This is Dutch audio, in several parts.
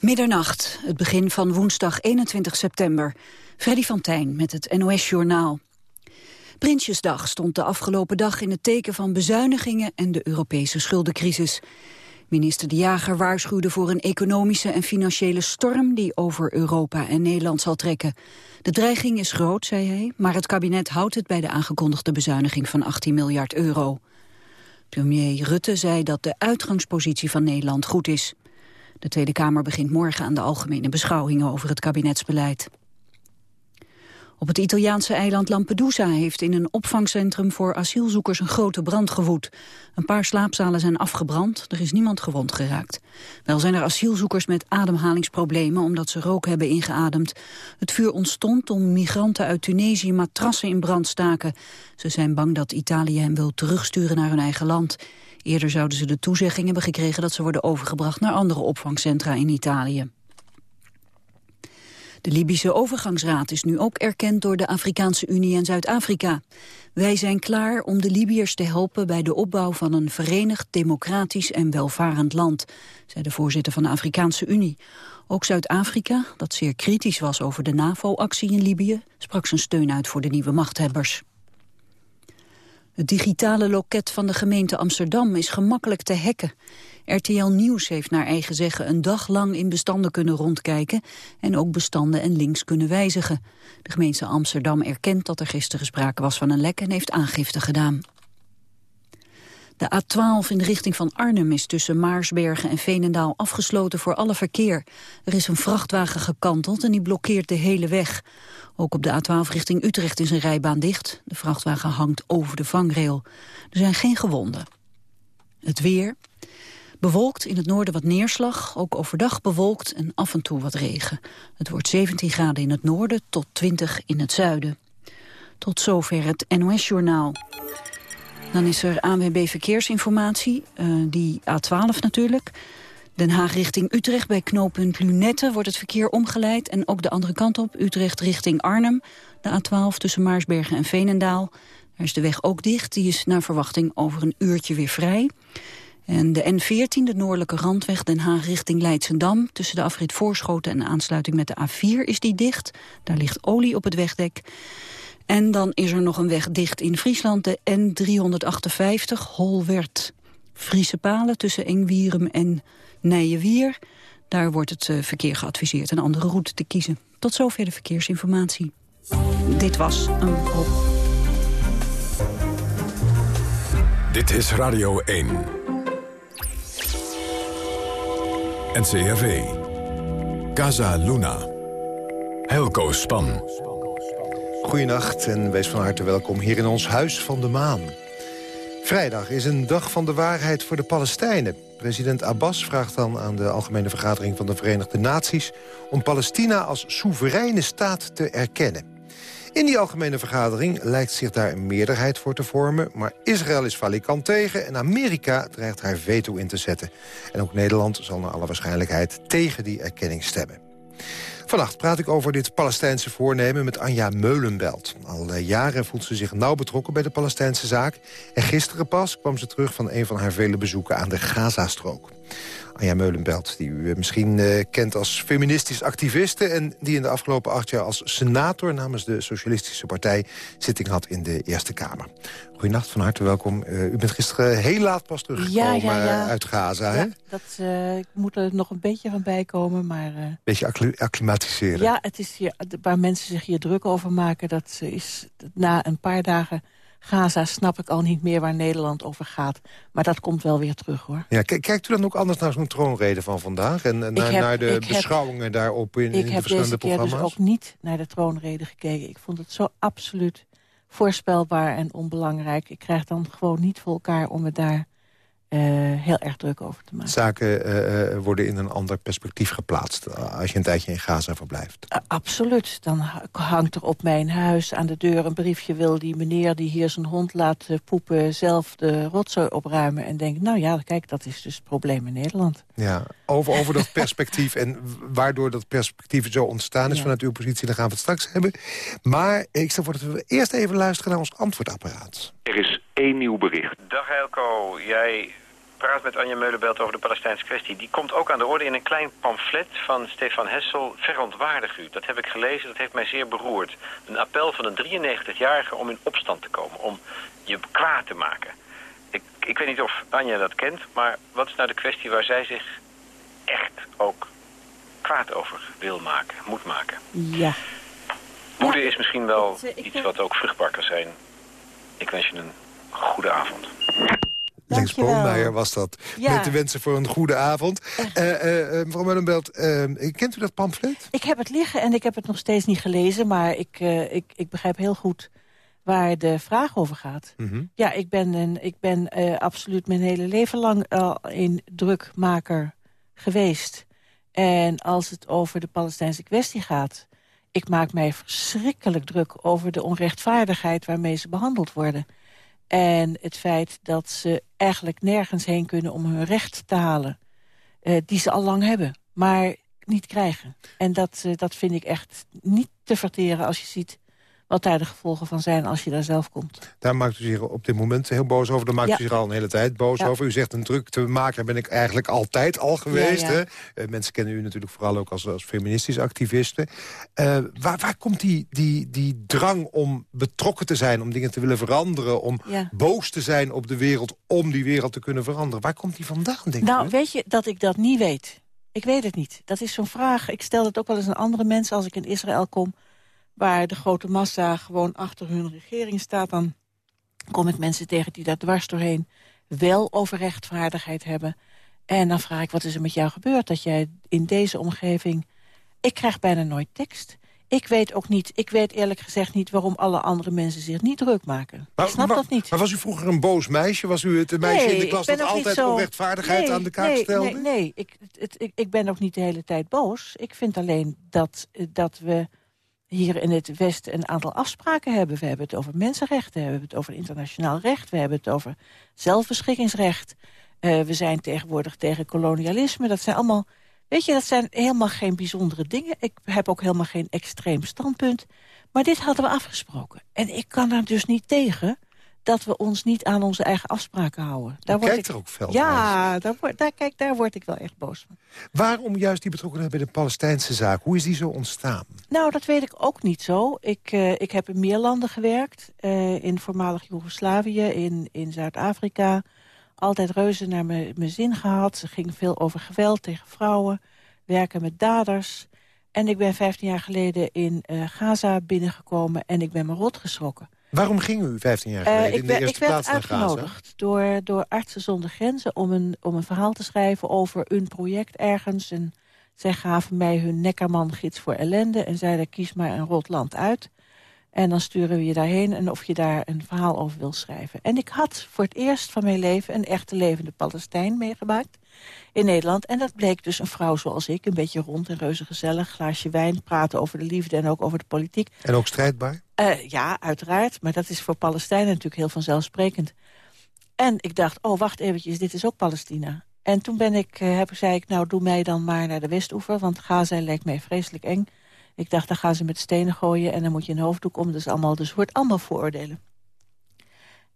Middernacht, het begin van woensdag 21 september. Freddy van Tijn met het NOS-journaal. Prinsjesdag stond de afgelopen dag in het teken van bezuinigingen en de Europese schuldencrisis. Minister De Jager waarschuwde voor een economische en financiële storm die over Europa en Nederland zal trekken. De dreiging is groot, zei hij, maar het kabinet houdt het bij de aangekondigde bezuiniging van 18 miljard euro. Premier Rutte zei dat de uitgangspositie van Nederland goed is. De Tweede Kamer begint morgen aan de algemene beschouwingen over het kabinetsbeleid. Op het Italiaanse eiland Lampedusa heeft in een opvangcentrum voor asielzoekers een grote brand gewoed. Een paar slaapzalen zijn afgebrand, er is niemand gewond geraakt. Wel zijn er asielzoekers met ademhalingsproblemen omdat ze rook hebben ingeademd. Het vuur ontstond om migranten uit Tunesië matrassen in brand staken. Ze zijn bang dat Italië hen wil terugsturen naar hun eigen land. Eerder zouden ze de toezegging hebben gekregen dat ze worden overgebracht naar andere opvangcentra in Italië. De Libische overgangsraad is nu ook erkend door de Afrikaanse Unie en Zuid-Afrika. Wij zijn klaar om de Libiërs te helpen bij de opbouw van een verenigd, democratisch en welvarend land, zei de voorzitter van de Afrikaanse Unie. Ook Zuid-Afrika, dat zeer kritisch was over de NAVO-actie in Libië, sprak zijn steun uit voor de nieuwe machthebbers. Het digitale loket van de gemeente Amsterdam is gemakkelijk te hacken. RTL Nieuws heeft naar eigen zeggen een dag lang in bestanden kunnen rondkijken en ook bestanden en links kunnen wijzigen. De gemeente Amsterdam erkent dat er gisteren sprake was van een lek en heeft aangifte gedaan. De A12 in de richting van Arnhem is tussen Maarsbergen en Veenendaal afgesloten voor alle verkeer. Er is een vrachtwagen gekanteld en die blokkeert de hele weg. Ook op de A12 richting Utrecht is een rijbaan dicht. De vrachtwagen hangt over de vangrail. Er zijn geen gewonden. Het weer. Bewolkt in het noorden wat neerslag, ook overdag bewolkt en af en toe wat regen. Het wordt 17 graden in het noorden tot 20 in het zuiden. Tot zover het NOS-journaal. Dan is er ANWB Verkeersinformatie, uh, die A12 natuurlijk. Den Haag richting Utrecht bij knooppunt Lunette wordt het verkeer omgeleid. En ook de andere kant op, Utrecht richting Arnhem. De A12 tussen Maarsbergen en Veenendaal. Daar is de weg ook dicht, die is naar verwachting over een uurtje weer vrij. En de N14, de noordelijke randweg Den Haag richting Leidsendam... tussen de afrit Voorschoten en de aansluiting met de A4 is die dicht. Daar ligt olie op het wegdek. En dan is er nog een weg dicht in Friesland, de N358, Holwert. Friese palen tussen Engwierum en Nijenwier. Daar wordt het uh, verkeer geadviseerd een andere route te kiezen. Tot zover de verkeersinformatie. Dit was een hoop. Dit is Radio 1. NCRV. Casa Luna. Helco Span. Goedenacht en wees van harte welkom hier in ons Huis van de Maan. Vrijdag is een dag van de waarheid voor de Palestijnen. President Abbas vraagt dan aan de Algemene Vergadering van de Verenigde Naties... om Palestina als soevereine staat te erkennen. In die algemene vergadering lijkt zich daar een meerderheid voor te vormen... maar Israël is valikant tegen en Amerika dreigt haar veto in te zetten. En ook Nederland zal naar alle waarschijnlijkheid tegen die erkenning stemmen. Vannacht praat ik over dit Palestijnse voornemen met Anja Meulenbelt. Al eh, jaren voelt ze zich nauw betrokken bij de Palestijnse zaak. En gisteren pas kwam ze terug van een van haar vele bezoeken aan de Gazastrook. Anja Meulenbelt, die u misschien uh, kent als feministisch activiste... en die in de afgelopen acht jaar als senator namens de Socialistische Partij... zitting had in de Eerste Kamer. Goedenacht, van harte welkom. Uh, u bent gisteren heel laat pas teruggekomen ja, ja, ja. uit Gaza, hè? Dat, ik moet er nog een beetje van bijkomen, maar... Uh... Beetje acclimatiseren. Ja, het is hier, waar mensen zich hier druk over maken... dat is na een paar dagen Gaza snap ik al niet meer waar Nederland over gaat. Maar dat komt wel weer terug, hoor. Ja, kijkt u dan ook anders naar zo'n troonrede van vandaag? En naar, naar de beschouwingen daarop in, in de verschillende programma's? Ik heb dus ook niet naar de troonrede gekeken. Ik vond het zo absoluut voorspelbaar en onbelangrijk. Ik krijg dan gewoon niet voor elkaar om het daar uh, heel erg druk over te maken. Zaken uh, worden in een ander perspectief geplaatst... als je een tijdje in Gaza verblijft. Uh, absoluut. Dan hangt er op mijn huis aan de deur een briefje... wil die meneer die hier zijn hond laat poepen... zelf de rotzooi opruimen en denkt... nou ja, kijk, dat is dus het probleem in Nederland. Ja, over, over dat perspectief en waardoor dat perspectief zo ontstaan is... Ja. vanuit uw positie, daar gaan we het straks hebben. Maar ik stel voor dat we eerst even luisteren naar ons antwoordapparaat. Er is één nieuw bericht. Dag Elko, jij praat met Anja Meulenbelt over de Palestijnse kwestie... die komt ook aan de orde in een klein pamflet van Stefan Hessel... Verontwaardig u. Dat heb ik gelezen, dat heeft mij zeer beroerd. Een appel van een 93-jarige om in opstand te komen, om je kwaad te maken. Ik, ik weet niet of Anja dat kent, maar wat is nou de kwestie waar zij zich echt ook kwaad over wil maken, moet maken? Ja. Moeder is misschien wel eh, iets wat ook vruchtbaar kan zijn. Ik wens je een goede avond. Lex Boonmeijer was dat. Ja. Met de wensen voor een goede avond. Uh, uh, mevrouw Mullenbelt, kent u dat pamflet? Ik heb het liggen en ik heb het nog steeds niet gelezen. Maar ik, ik, ik begrijp heel goed waar de vraag over gaat. Mhm. Ja, ik ben, een, ik ben absoluut mijn hele leven lang al een drukmaker geweest. En als het over de Palestijnse kwestie gaat... ik maak mij verschrikkelijk druk over de onrechtvaardigheid... waarmee ze behandeld worden. En het feit dat ze eigenlijk nergens heen kunnen om hun recht te halen. Uh, die ze al lang hebben, maar niet krijgen. En dat, uh, dat vind ik echt niet te verteren als je ziet wat daar de gevolgen van zijn als je daar zelf komt. Daar maakt u zich op dit moment heel boos over. Daar maakt Ja. u zich al een hele tijd boos Ja. over. U zegt een druk te maken ben ik eigenlijk altijd al geweest. Hè? Eh, mensen kennen u natuurlijk vooral ook als, als feministisch activiste. Eh, waar, waar komt die, die, die drang om betrokken te zijn, om dingen te willen veranderen... om boos te zijn op de wereld, om die wereld te kunnen veranderen? Waar komt die vandaan, denk Nou, u? weet je dat ik dat niet weet? Ik weet het niet. Dat is zo'n vraag. Ik stel het ook wel eens aan andere mensen als ik in Israël kom... waar de grote massa gewoon achter hun regering staat... dan kom ik mensen tegen die daar dwars doorheen wel over rechtvaardigheid hebben. En dan vraag ik, wat is er met jou gebeurd? Dat jij in deze omgeving... Ik krijg bijna nooit tekst. Ik weet ook niet, ik weet eerlijk gezegd niet... waarom alle andere mensen zich niet druk maken. ik snap maar, dat niet. Maar was u vroeger een boos meisje? Was u het meisje in de klas dat altijd zo- onrechtvaardigheid Nee, aan de kaak nee, stelde? Nee, nee. Ik, het, ik, ik ben ook niet de hele tijd boos. Ik vind alleen dat, eh, dat we hier in het Westen een aantal afspraken hebben. We hebben het over mensenrechten, we hebben het over internationaal recht... we hebben het over zelfbeschikkingsrecht. Eh, we zijn tegenwoordig tegen kolonialisme. Dat zijn allemaal... Weet je, dat zijn helemaal geen bijzondere dingen. Ik heb ook helemaal geen extreem standpunt. Maar dit hadden we afgesproken. En ik kan er dus niet tegen dat we ons niet aan onze eigen afspraken houden. Daar word kijkt ik, er ook fel naar. Ja, daar, word, daar, kijk, daar word ik wel echt boos van. Waarom juist die betrokkenheid bij de Palestijnse zaak? Hoe is die zo ontstaan? Nou, dat weet ik ook niet zo. Ik, eh, ik heb in meer landen gewerkt. eh, in voormalig Joegoslavië, in, in Zuid-Afrika. Altijd reuze naar mijn mijn zin gehad. Ze ging veel over geweld tegen vrouwen. Werken met daders. En ik ben 15 jaar geleden in eh, Gaza binnengekomen en ik ben me rot geschrokken. Waarom ging u 15 jaar Eh, geleden ik, in de werd, ik eerste werd plaats naar Gaza? uitgenodigd door, door Artsen zonder Grenzen... Om een, om een verhaal te schrijven over een project ergens. En zij gaven mij hun Nekkerman-gids voor ellende... en zeiden, kies maar een rot land uit. En dan sturen we je daarheen en of je daar een verhaal over wil schrijven. En ik had voor het eerst van mijn leven een echte levende Palestijn meegemaakt in Nederland. En dat bleek dus een vrouw zoals ik, een beetje rond en reuze gezellig... glaasje wijn, praten over de liefde en ook over de politiek. En ook strijdbaar? Eh, ja, uiteraard. Maar dat is voor Palestijnen natuurlijk heel vanzelfsprekend. En ik dacht, oh, wacht eventjes, dit is ook Palestina. En toen ben ik, eh, heb, zei ik, nou, doe mij dan maar naar de Westoever... want Gaza lijkt mij vreselijk eng. Ik dacht, dan gaan ze met stenen gooien en dan moet je een hoofddoek om. Dus, allemaal, dus wordt allemaal vooroordelen.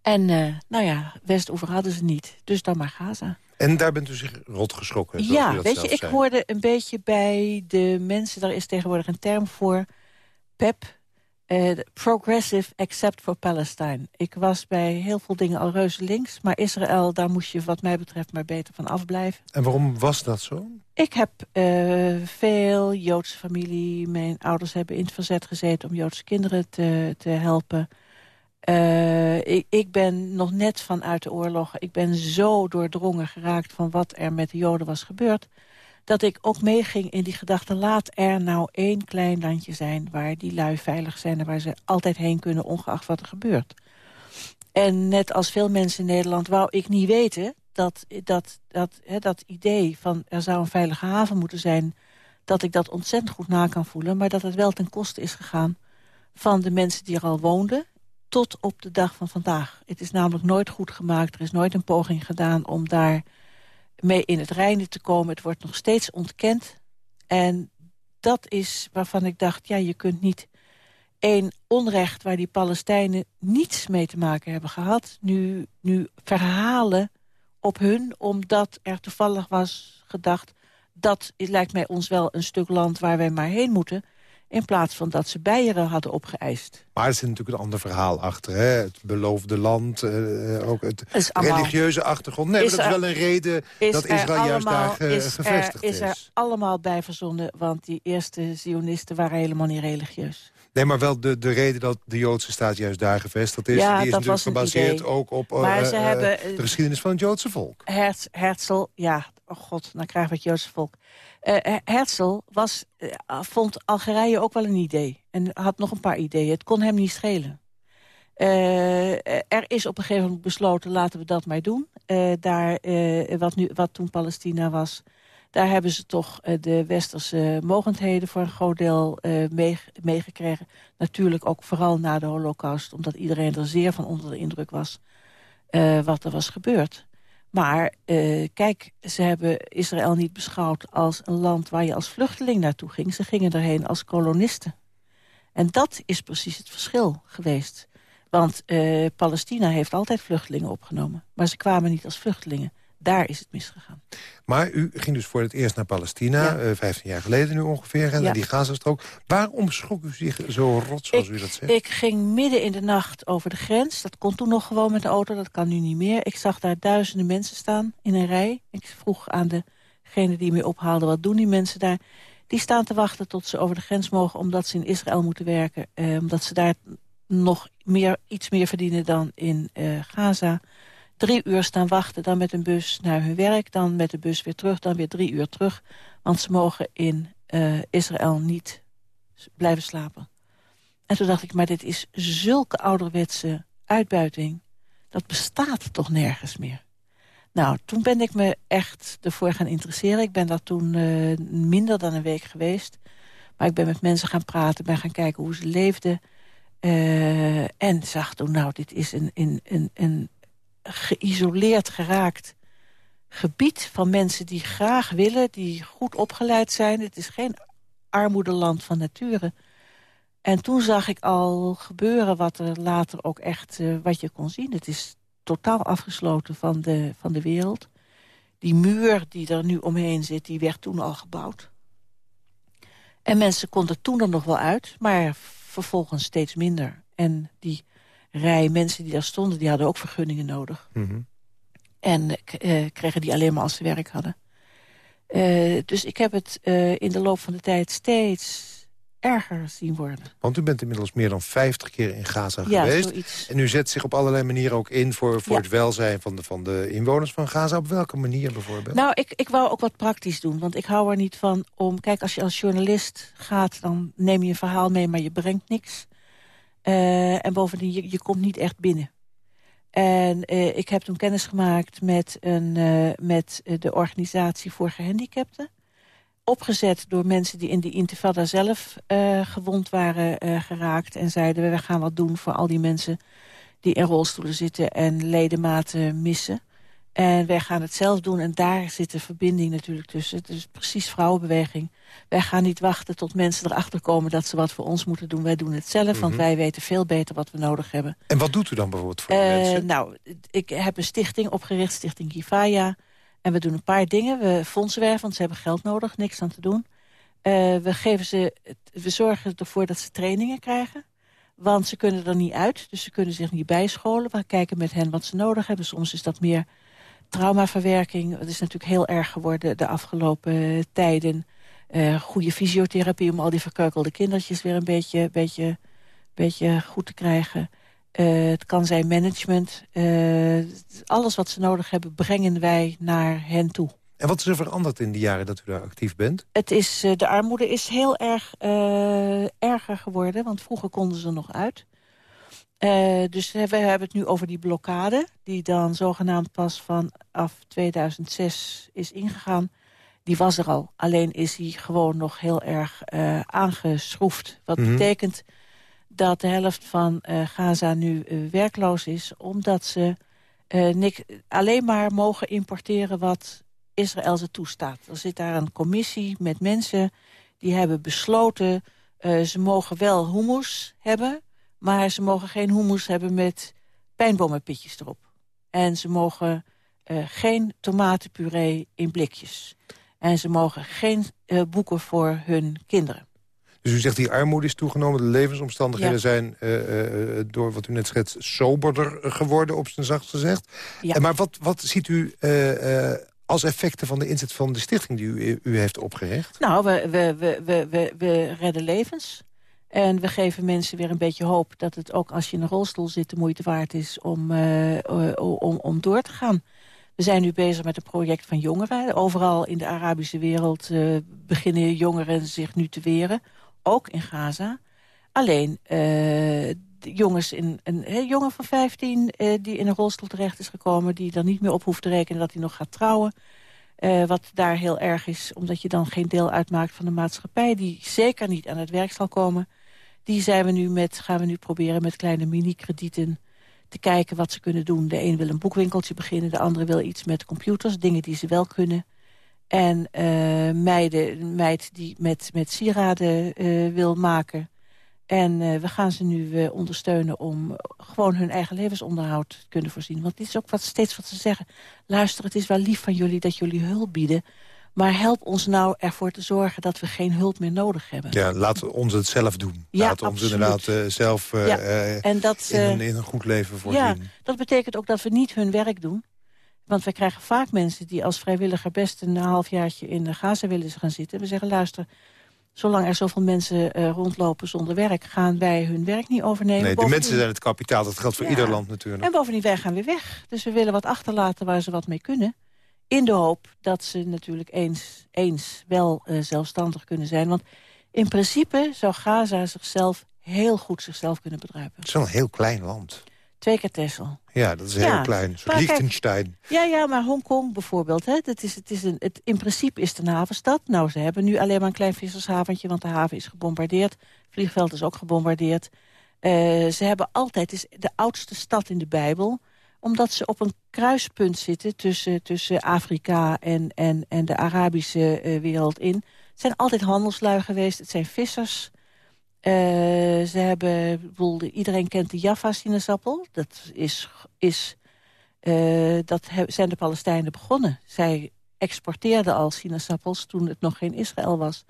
En, eh, nou ja, Westoever hadden ze niet. Dus dan maar Gaza. En daar bent u zich rot geschrokken? Ja, weet je, ik zei. hoorde een beetje bij de mensen... daar is tegenwoordig een term voor, PEP... eh, Progressive Except for Palestine. Ik was bij heel veel dingen al reuze links... maar Israël, daar moest je wat mij betreft maar beter van afblijven. En waarom was dat zo? Ik heb eh, veel Joodse familie. Mijn ouders hebben in het verzet gezeten om Joodse kinderen te, te helpen. Eh, ik, ben nog net vanuit de oorlog. Ik ben zo doordrongen geraakt van wat er met de Joden was gebeurd... dat ik ook meeging in die gedachte... laat er nou één klein landje zijn waar die lui veilig zijn... en waar ze altijd heen kunnen, ongeacht wat er gebeurt. En net als veel mensen in Nederland wou ik niet weten... dat, dat, dat, hè, dat idee van er zou een veilige haven moeten zijn... dat ik dat ontzettend goed na kan voelen... maar dat het wel ten koste is gegaan van de mensen die er al woonden tot op de dag van vandaag. Het is namelijk nooit goed gemaakt. Er is nooit een poging gedaan om daar mee in het reinen te komen. Het wordt nog steeds ontkend. En dat is waarvan ik dacht, ja, je kunt niet één onrecht... waar die Palestijnen niets mee te maken hebben gehad... nu, nu verhalen op hun... omdat er toevallig was gedacht... dat lijkt mij ons wel een stuk land waar wij maar heen moeten... in plaats van dat ze Beieren hadden opgeëist. Maar er zit natuurlijk een ander verhaal achter. Hè? Het beloofde land, uh, ook het religieuze achtergrond. Nee, maar dat is wel een reden dat Israël juist daar is gevestigd is. Is er allemaal bij verzonnen, want die eerste Zionisten waren helemaal niet religieus. Nee, maar wel de, de reden dat de Joodse staat juist daar gevestigd is... Ja, die is dat natuurlijk gebaseerd ook op uh, hebben, de geschiedenis van het Joodse volk. Herz, Herzl, ja, oh god, dan krijgen we het Joodse volk. Uh, was, uh, vond Algerije ook wel een idee. En had nog een paar ideeën. Het kon hem niet schelen. er is op een gegeven moment besloten, laten we dat maar doen. daar, wat, nu, wat toen Palestina was... Daar hebben ze toch de westerse mogendheden voor een groot deel meegekregen. Natuurlijk ook vooral na de holocaust, omdat iedereen er zeer van onder de indruk was wat er was gebeurd. Maar uh, kijk, ze hebben Israël niet beschouwd als een land waar je als vluchteling naartoe ging. Ze gingen erheen als kolonisten. En dat is precies het verschil geweest. Want uh, Palestina heeft altijd vluchtelingen opgenomen. Maar ze kwamen niet als vluchtelingen. Daar is het misgegaan. Maar u ging dus voor het eerst naar Palestina, ja. uh, eh, 15 jaar geleden nu ongeveer, en ja. die Gazastrook. Waarom schrok u zich zo rot, zoals u dat zegt? Ik ging midden in de nacht over de grens. Dat kon toen nog gewoon met de auto, dat kan nu niet meer. Ik zag daar duizenden mensen staan in een rij. Ik vroeg aan degene die me ophaalde, wat doen die mensen daar? Die staan te wachten tot ze over de grens mogen, omdat ze in Israël moeten werken. Eh, omdat ze daar nog meer, iets meer verdienen dan in uh, Gaza drie uur staan wachten, dan met een bus naar hun werk... dan met de bus weer terug, dan weer drie uur terug. Want ze mogen in uh, Israël niet blijven slapen. En toen dacht ik, maar dit is zulke ouderwetse uitbuiting... dat bestaat toch nergens meer. Nou, toen ben ik me echt ervoor gaan interesseren. Ik ben daar toen uh, minder dan een week geweest. Maar ik ben met mensen gaan praten, ben gaan kijken hoe ze leefden... Uh, en zag toen, nou, dit is een, een, een geïsoleerd geraakt gebied van mensen die graag willen, die goed opgeleid zijn. Het is geen armoedeland van nature. En toen zag ik al gebeuren wat er later ook echt, uh, wat je kon zien. Het is totaal afgesloten van de, van de wereld. Die muur die er nu omheen zit, die werd toen al gebouwd. En mensen konden toen er nog wel uit, maar vervolgens steeds minder. En die rij mensen die daar stonden, die hadden ook vergunningen nodig. Mhm. En uh, kregen die alleen maar als ze werk hadden. Uh, dus ik heb het uh, in de loop van de tijd steeds erger zien worden. Want u bent inmiddels meer dan 50 keer in Gaza ja, geweest. Zoiets. En u zet zich op allerlei manieren ook in voor, voor ja. het welzijn van de, van de inwoners van Gaza. Op welke manier bijvoorbeeld? Nou, ik, ik wou ook wat praktisch doen. Want ik hou er niet van om... Kijk, als je als journalist gaat, dan neem je een verhaal mee, maar je brengt niks. Uh, en bovendien, je, je komt niet echt binnen. En uh, ik heb toen kennis gemaakt met, een, uh, met de organisatie voor gehandicapten. Opgezet door mensen die in die intifada zelf gewond waren geraakt. En zeiden, we gaan wat doen voor al die mensen die in rolstoelen zitten en ledematen missen. En wij gaan het zelf doen en daar zit de verbinding natuurlijk tussen. Het is precies vrouwenbeweging. Wij gaan niet wachten tot mensen erachter komen dat ze wat voor ons moeten doen. Wij doen het zelf, want mhm. wij weten veel beter wat we nodig hebben. En wat doet u dan bijvoorbeeld voor uh, mensen? Nou, ik heb een stichting opgericht, Stichting Kifaya. En we doen een paar dingen. We fondsen werven, want ze hebben geld nodig, niks aan te doen. Uh, we, geven ze, we zorgen ervoor dat ze trainingen krijgen. Want ze kunnen er niet uit, dus ze kunnen zich niet bijscholen. We kijken met hen wat ze nodig hebben. Soms is dat meer traumaverwerking. Dat is natuurlijk heel erg geworden de afgelopen tijden. Uh, goede fysiotherapie om al die verkeukelde kindertjes weer een beetje, beetje, beetje goed te krijgen. Uh, het kan zijn management. Uh, alles wat ze nodig hebben brengen wij naar hen toe. En wat is er veranderd in die jaren dat u daar actief bent? Het is, de armoede is heel erg erger geworden, want vroeger konden ze nog uit. Uh, dus we hebben het nu over die blokkade... die dan zogenaamd pas vanaf 2006 is ingegaan. Die was er al, alleen is die gewoon nog heel erg uh, aangeschroefd. Wat mm -hmm. betekent dat de helft van uh, Gaza nu werkloos is... omdat ze nik, alleen maar mogen importeren wat Israël ze toestaat. Er zit daar een commissie met mensen die hebben besloten... ze mogen wel hummus hebben... Maar ze mogen geen hummus hebben met pijnboomenpitjes erop. En ze mogen geen tomatenpuree in blikjes. En ze mogen geen boeken voor hun kinderen. Dus u zegt die armoede is toegenomen, de levensomstandigheden zijn uh, uh, door wat u net schetst soberder geworden, op zijn zacht gezegd. Ja. maar wat, wat ziet u als effecten van de inzet van de stichting die u, u heeft opgericht? Nou, we, we, we, we, we redden levens. En we geven mensen weer een beetje hoop dat het ook als je in een rolstoel zit... de moeite waard is om, om, om door te gaan. We zijn nu bezig met een project van jongeren. Overal in de Arabische wereld beginnen jongeren zich nu te weren ook in Gaza. Alleen jongens in, een jongen van 15 uh, eh, die in een rolstoel terecht is gekomen... die dan niet meer op hoeft te rekenen dat hij nog gaat trouwen. Wat daar heel erg is, omdat je dan geen deel uitmaakt van de maatschappij... die zeker niet aan het werk zal komen. Die zijn we nu met, gaan we nu proberen met kleine mini-kredieten te kijken wat ze kunnen doen. De een wil een boekwinkeltje beginnen, de andere wil iets met computers. Dingen die ze wel kunnen. En uh, meiden, meid die met, met sieraden uh, wil maken. En uh, we gaan ze nu ondersteunen om gewoon hun eigen levensonderhoud te kunnen voorzien. Want dit is ook wat, steeds wat ze zeggen. Luister, het is wel lief van jullie dat jullie hulp bieden. Maar help ons nou ervoor te zorgen dat we geen hulp meer nodig hebben. Ja, laten we ons het zelf doen. Ja, laten we ons inderdaad uh, zelf uh, ja. en dat, in, een, in, een, goed leven voorzien. Ja, dat betekent ook dat we niet hun werk doen. Want wij krijgen vaak mensen die als vrijwilliger best een halfjaartje in de Gaza willen gaan zitten. We zeggen, luister, zolang er zoveel mensen uh, rondlopen zonder werk... gaan wij hun werk niet overnemen. Nee, de mensen zijn het kapitaal. Dat geldt voor ieder land natuurlijk. En bovendien, wij gaan weer weg. Dus we willen wat achterlaten waar ze wat mee kunnen. In de hoop dat ze natuurlijk eens, eens wel uh, zelfstandig kunnen zijn. Want in principe zou Gaza zichzelf heel goed zichzelf kunnen bedruipen. Het is wel een heel klein land. Twee keer Texel. Ja, dat is heel klein. Liechtenstein. Ja, ja, maar Hongkong bijvoorbeeld. Hè, dat is, het is een, het, in principe is het een havenstad. Nou, ze hebben nu alleen maar een klein vissershaventje... want de haven is gebombardeerd. Het vliegveld is ook gebombardeerd. Uh, ze hebben altijd... Het is de oudste stad in de Bijbel omdat ze op een kruispunt zitten tussen, tussen Afrika en, en, en de Arabische uh, wereld in. Het zijn altijd handelslui geweest, het zijn vissers. Uh, ze hebben, iedereen kent de Jaffa-sinaasappel. Dat, is, is, uh, dat zijn de Palestijnen begonnen. Zij exporteerden al sinaasappels toen het nog geen Israël was.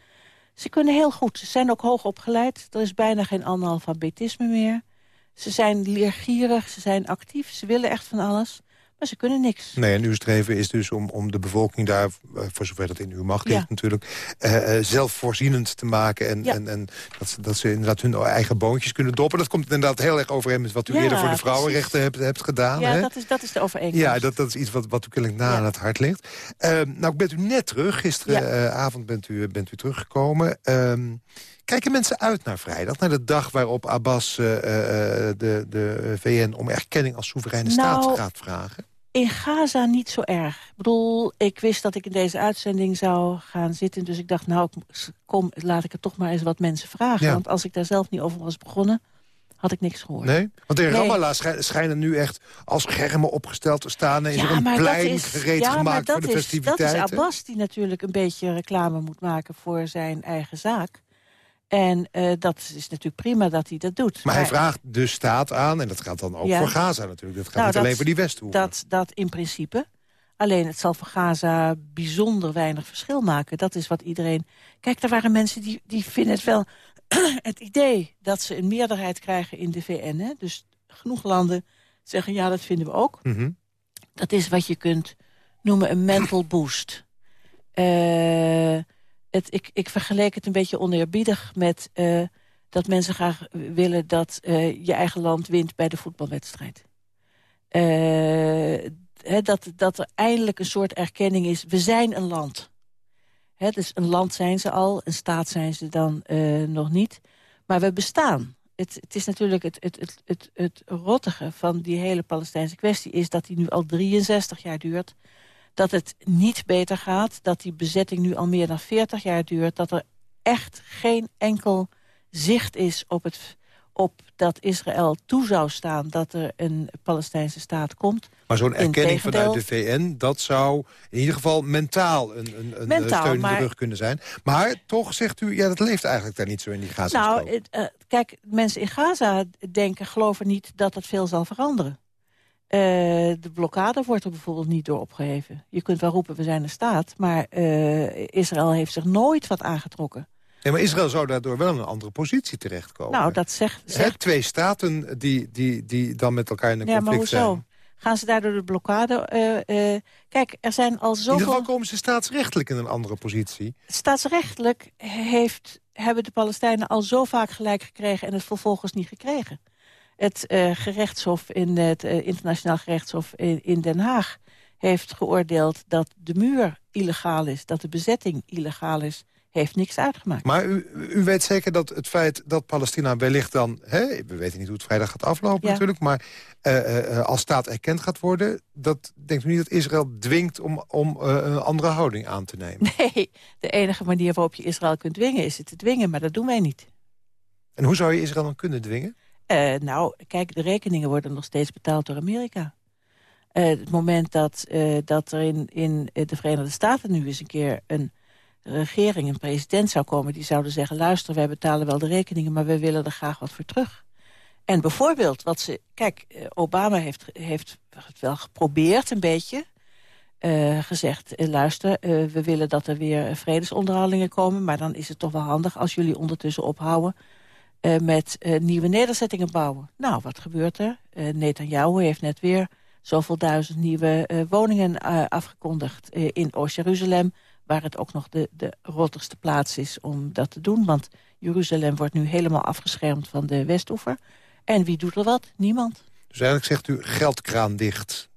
Ze kunnen heel goed. Ze zijn ook hoog opgeleid. Er is bijna geen analfabetisme meer. Ze zijn leergierig, ze zijn actief, ze willen echt van alles ze kunnen niks. Nee, en uw streven is dus om, om de bevolking daar, eh, voor zover dat in uw macht ligt natuurlijk, uh, zelfvoorzienend te maken. En, en, en dat, ze, dat ze inderdaad hun eigen boontjes kunnen doppen. Dat komt inderdaad heel erg overeen met wat u eerder voor de vrouwenrechten hebt, hebt gedaan. Ja, hè? Dat, is, dat is de overeenkomst. Ja, dat, dat is iets wat, wat u kennelijk na aan het hart ligt. Uh, nou, bent u net terug. Gisteravond bent, u, bent u teruggekomen. Kijken mensen uit naar vrijdag? Naar de dag waarop Abbas uh, de, de VN om erkenning als soevereine nou, staat gaat vragen? In Gaza niet zo erg. Ik bedoel, ik wist dat ik in deze uitzending zou gaan zitten. Dus ik dacht, nou, kom, laat ik het toch maar eens wat mensen vragen. Want als ik daar zelf niet over was begonnen, had ik niks gehoord. Nee? Want in Ramallah schijnen nu echt als schermen opgesteld te staan... en is er een plein is, gereed ja, gemaakt voor de festiviteiten. Dat is Abbas die natuurlijk een beetje reclame moet maken voor zijn eigen zaak. En uh, dat is natuurlijk prima dat hij dat doet. Maar, hij vraagt de staat aan, en dat gaat dan ook voor Gaza natuurlijk. Dat gaat nou, niet alleen voor die Westhoek. Dat, dat in principe. Alleen het zal voor Gaza bijzonder weinig verschil maken. Dat is wat iedereen... Kijk, er waren mensen die, die vinden het wel... het idee dat ze een meerderheid krijgen in de VN. Hè? Dus genoeg landen zeggen, ja, dat vinden we ook. Mhm. Dat is wat je kunt noemen een mental boost. Uh, het, ik, ik vergeleek het een beetje oneerbiedig met uh, dat mensen graag willen dat uh, je eigen land wint bij de voetbalwedstrijd. Uh, dat, dat er eindelijk een soort erkenning is. We zijn een land. Dus een land zijn ze al, een staat zijn ze dan nog niet. Maar we bestaan. Het, het is natuurlijk het, het, het, het, het rottige van die hele Palestijnse kwestie... is dat die nu al 63 jaar duurt dat het niet beter gaat. Dat die bezetting nu al meer dan 40 jaar duurt. Dat er echt geen enkel zicht is op, het, op dat Israël toe zou staan... dat er een Palestijnse staat komt. Maar zo'n erkenning vanuit de VN, dat zou in ieder geval mentaal een, een, een mentaal, steun in de rug kunnen zijn. Maar toch zegt u, ja, dat leeft eigenlijk daar niet zo in die Gaza. Nou, uh, kijk, mensen in Gaza denken, geloven niet dat het veel zal veranderen. Uh, de blokkade wordt er bijvoorbeeld niet door opgeheven. Je kunt wel roepen, we zijn een staat, maar uh, Israël heeft zich nooit wat aangetrokken. Nee, maar Israël zou daardoor wel in een andere positie terechtkomen. Nou, dat zegt... zegt... twee staten die, die, die dan met elkaar in een ja, conflict maar hoezo? zijn. Gaan ze daardoor de blokkade... Uh, kijk, er zijn al zoveel... In ieder geval komen ze staatsrechtelijk in een andere positie. Staatsrechtelijk heeft, hebben de Palestijnen al zo vaak gelijk gekregen... en het vervolgens niet gekregen. Het uh, gerechtshof in het internationaal gerechtshof in, in Den Haag heeft geoordeeld dat de muur illegaal is, dat de bezetting illegaal is heeft niks uitgemaakt. Maar u, u weet zeker dat het feit dat Palestina wellicht dan... Hè, we weten niet hoe het vrijdag gaat aflopen natuurlijk... maar uh, als staat erkend gaat worden... dat denkt u niet dat Israël dwingt om, om een andere houding aan te nemen? Nee, de enige manier waarop je Israël kunt dwingen is het te dwingen. Maar dat doen wij niet. En hoe zou je Israël dan kunnen dwingen? Nou, kijk, de rekeningen worden nog steeds betaald door Amerika. het moment dat, dat er in, in de Verenigde Staten nu eens een keer... een regering, een president zou komen... die zouden zeggen, luister, wij betalen wel de rekeningen... maar we willen er graag wat voor terug. En bijvoorbeeld, wat ze... Kijk, eh, Obama heeft, heeft het wel geprobeerd een beetje... Gezegd, luister, we willen dat er weer vredesonderhandelingen komen... maar dan is het toch wel handig als jullie ondertussen ophouden... met nieuwe nederzettingen bouwen. Nou, wat gebeurt er? Netanyahu heeft net weer zoveel duizend nieuwe woningen afgekondigd in Oost-Jeruzalem waar het ook nog de, de rottigste plaats is om dat te doen. Want Jeruzalem wordt nu helemaal afgeschermd van de Westoever. En wie doet er wat? Niemand. Dus eigenlijk zegt u geldkraan dicht.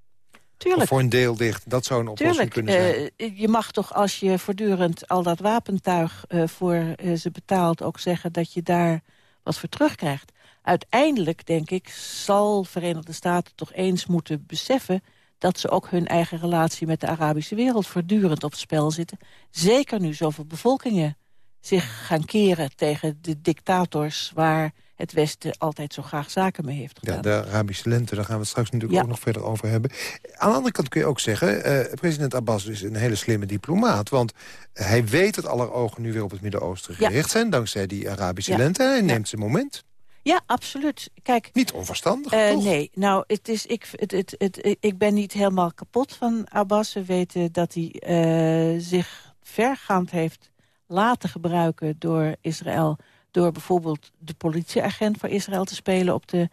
Tuurlijk. Of voor een deel dicht. Dat zou een oplossing kunnen zijn. Uh, je mag toch als je voortdurend al dat wapentuig uh, voor uh, ze betaalt... ook zeggen dat je daar wat voor terugkrijgt. Uiteindelijk, denk ik, zal Verenigde Staten toch eens moeten beseffen dat ze ook hun eigen relatie met de Arabische wereld voortdurend op het spel zitten. Zeker nu zoveel bevolkingen zich gaan keren tegen de dictators... waar het Westen altijd zo graag zaken mee heeft gedaan. Ja, de Arabische lente, daar gaan we het straks natuurlijk ook nog verder over hebben. Aan de andere kant kun je ook zeggen... Uh, president Abbas is een hele slimme diplomaat. Want hij weet dat alle ogen nu weer op het Midden-Oosten gericht zijn... dankzij die Arabische lente. En hij neemt zijn moment. Ja, absoluut. Kijk, niet onverstandig, uh, Nee, nou, het is, ik, het, het, het, ik ben niet helemaal kapot van Abbas. We weten dat hij uh, zich vergaand heeft laten gebruiken door Israël... door bijvoorbeeld de politieagent voor Israël te spelen op de...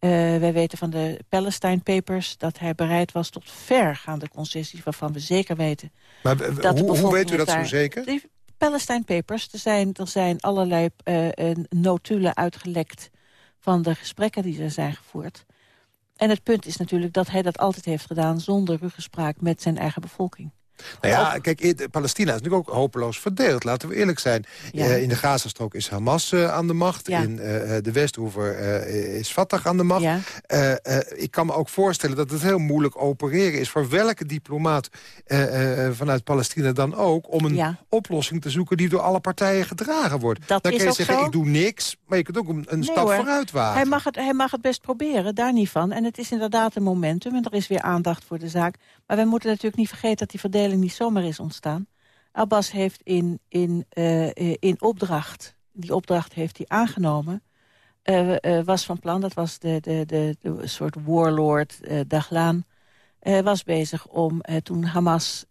Uh, wij weten van de Palestine Papers dat hij bereid was tot vergaande concessies... waarvan we zeker weten... Maar dat hoe, hoe weet u dat zo zeker? Palestine Papers. Er zijn, er zijn allerlei uh, notulen uitgelekt van de gesprekken die er zijn gevoerd. En het punt is natuurlijk dat hij dat altijd heeft gedaan... zonder ruggespraak met zijn eigen bevolking. Nou ja, kijk, Palestina is natuurlijk ook hopeloos verdeeld. Laten we eerlijk zijn. Uh, in de Gazastrook is Hamas uh, aan de macht. In uh, de Westhoever is Fatah aan de macht. ik kan me ook voorstellen dat het heel moeilijk opereren is... voor welke diplomaat vanuit Palestina dan ook... om een oplossing te zoeken die door alle partijen gedragen wordt. Dat dan kun je zeggen, zo? ik doe niks, maar je kunt ook een, een stap hoor. vooruit wagen. Hij mag, het, hij mag het best proberen, daar niet van. En het is inderdaad een momentum en er is weer aandacht voor de zaak. Maar we moeten natuurlijk niet vergeten dat die verdeling niet zomaar is ontstaan. Abbas heeft in, in, uh, in opdracht, die opdracht heeft hij aangenomen... Uh, was van plan, dat was de, de, de, de soort warlord Daglaan... was bezig om, toen Hamas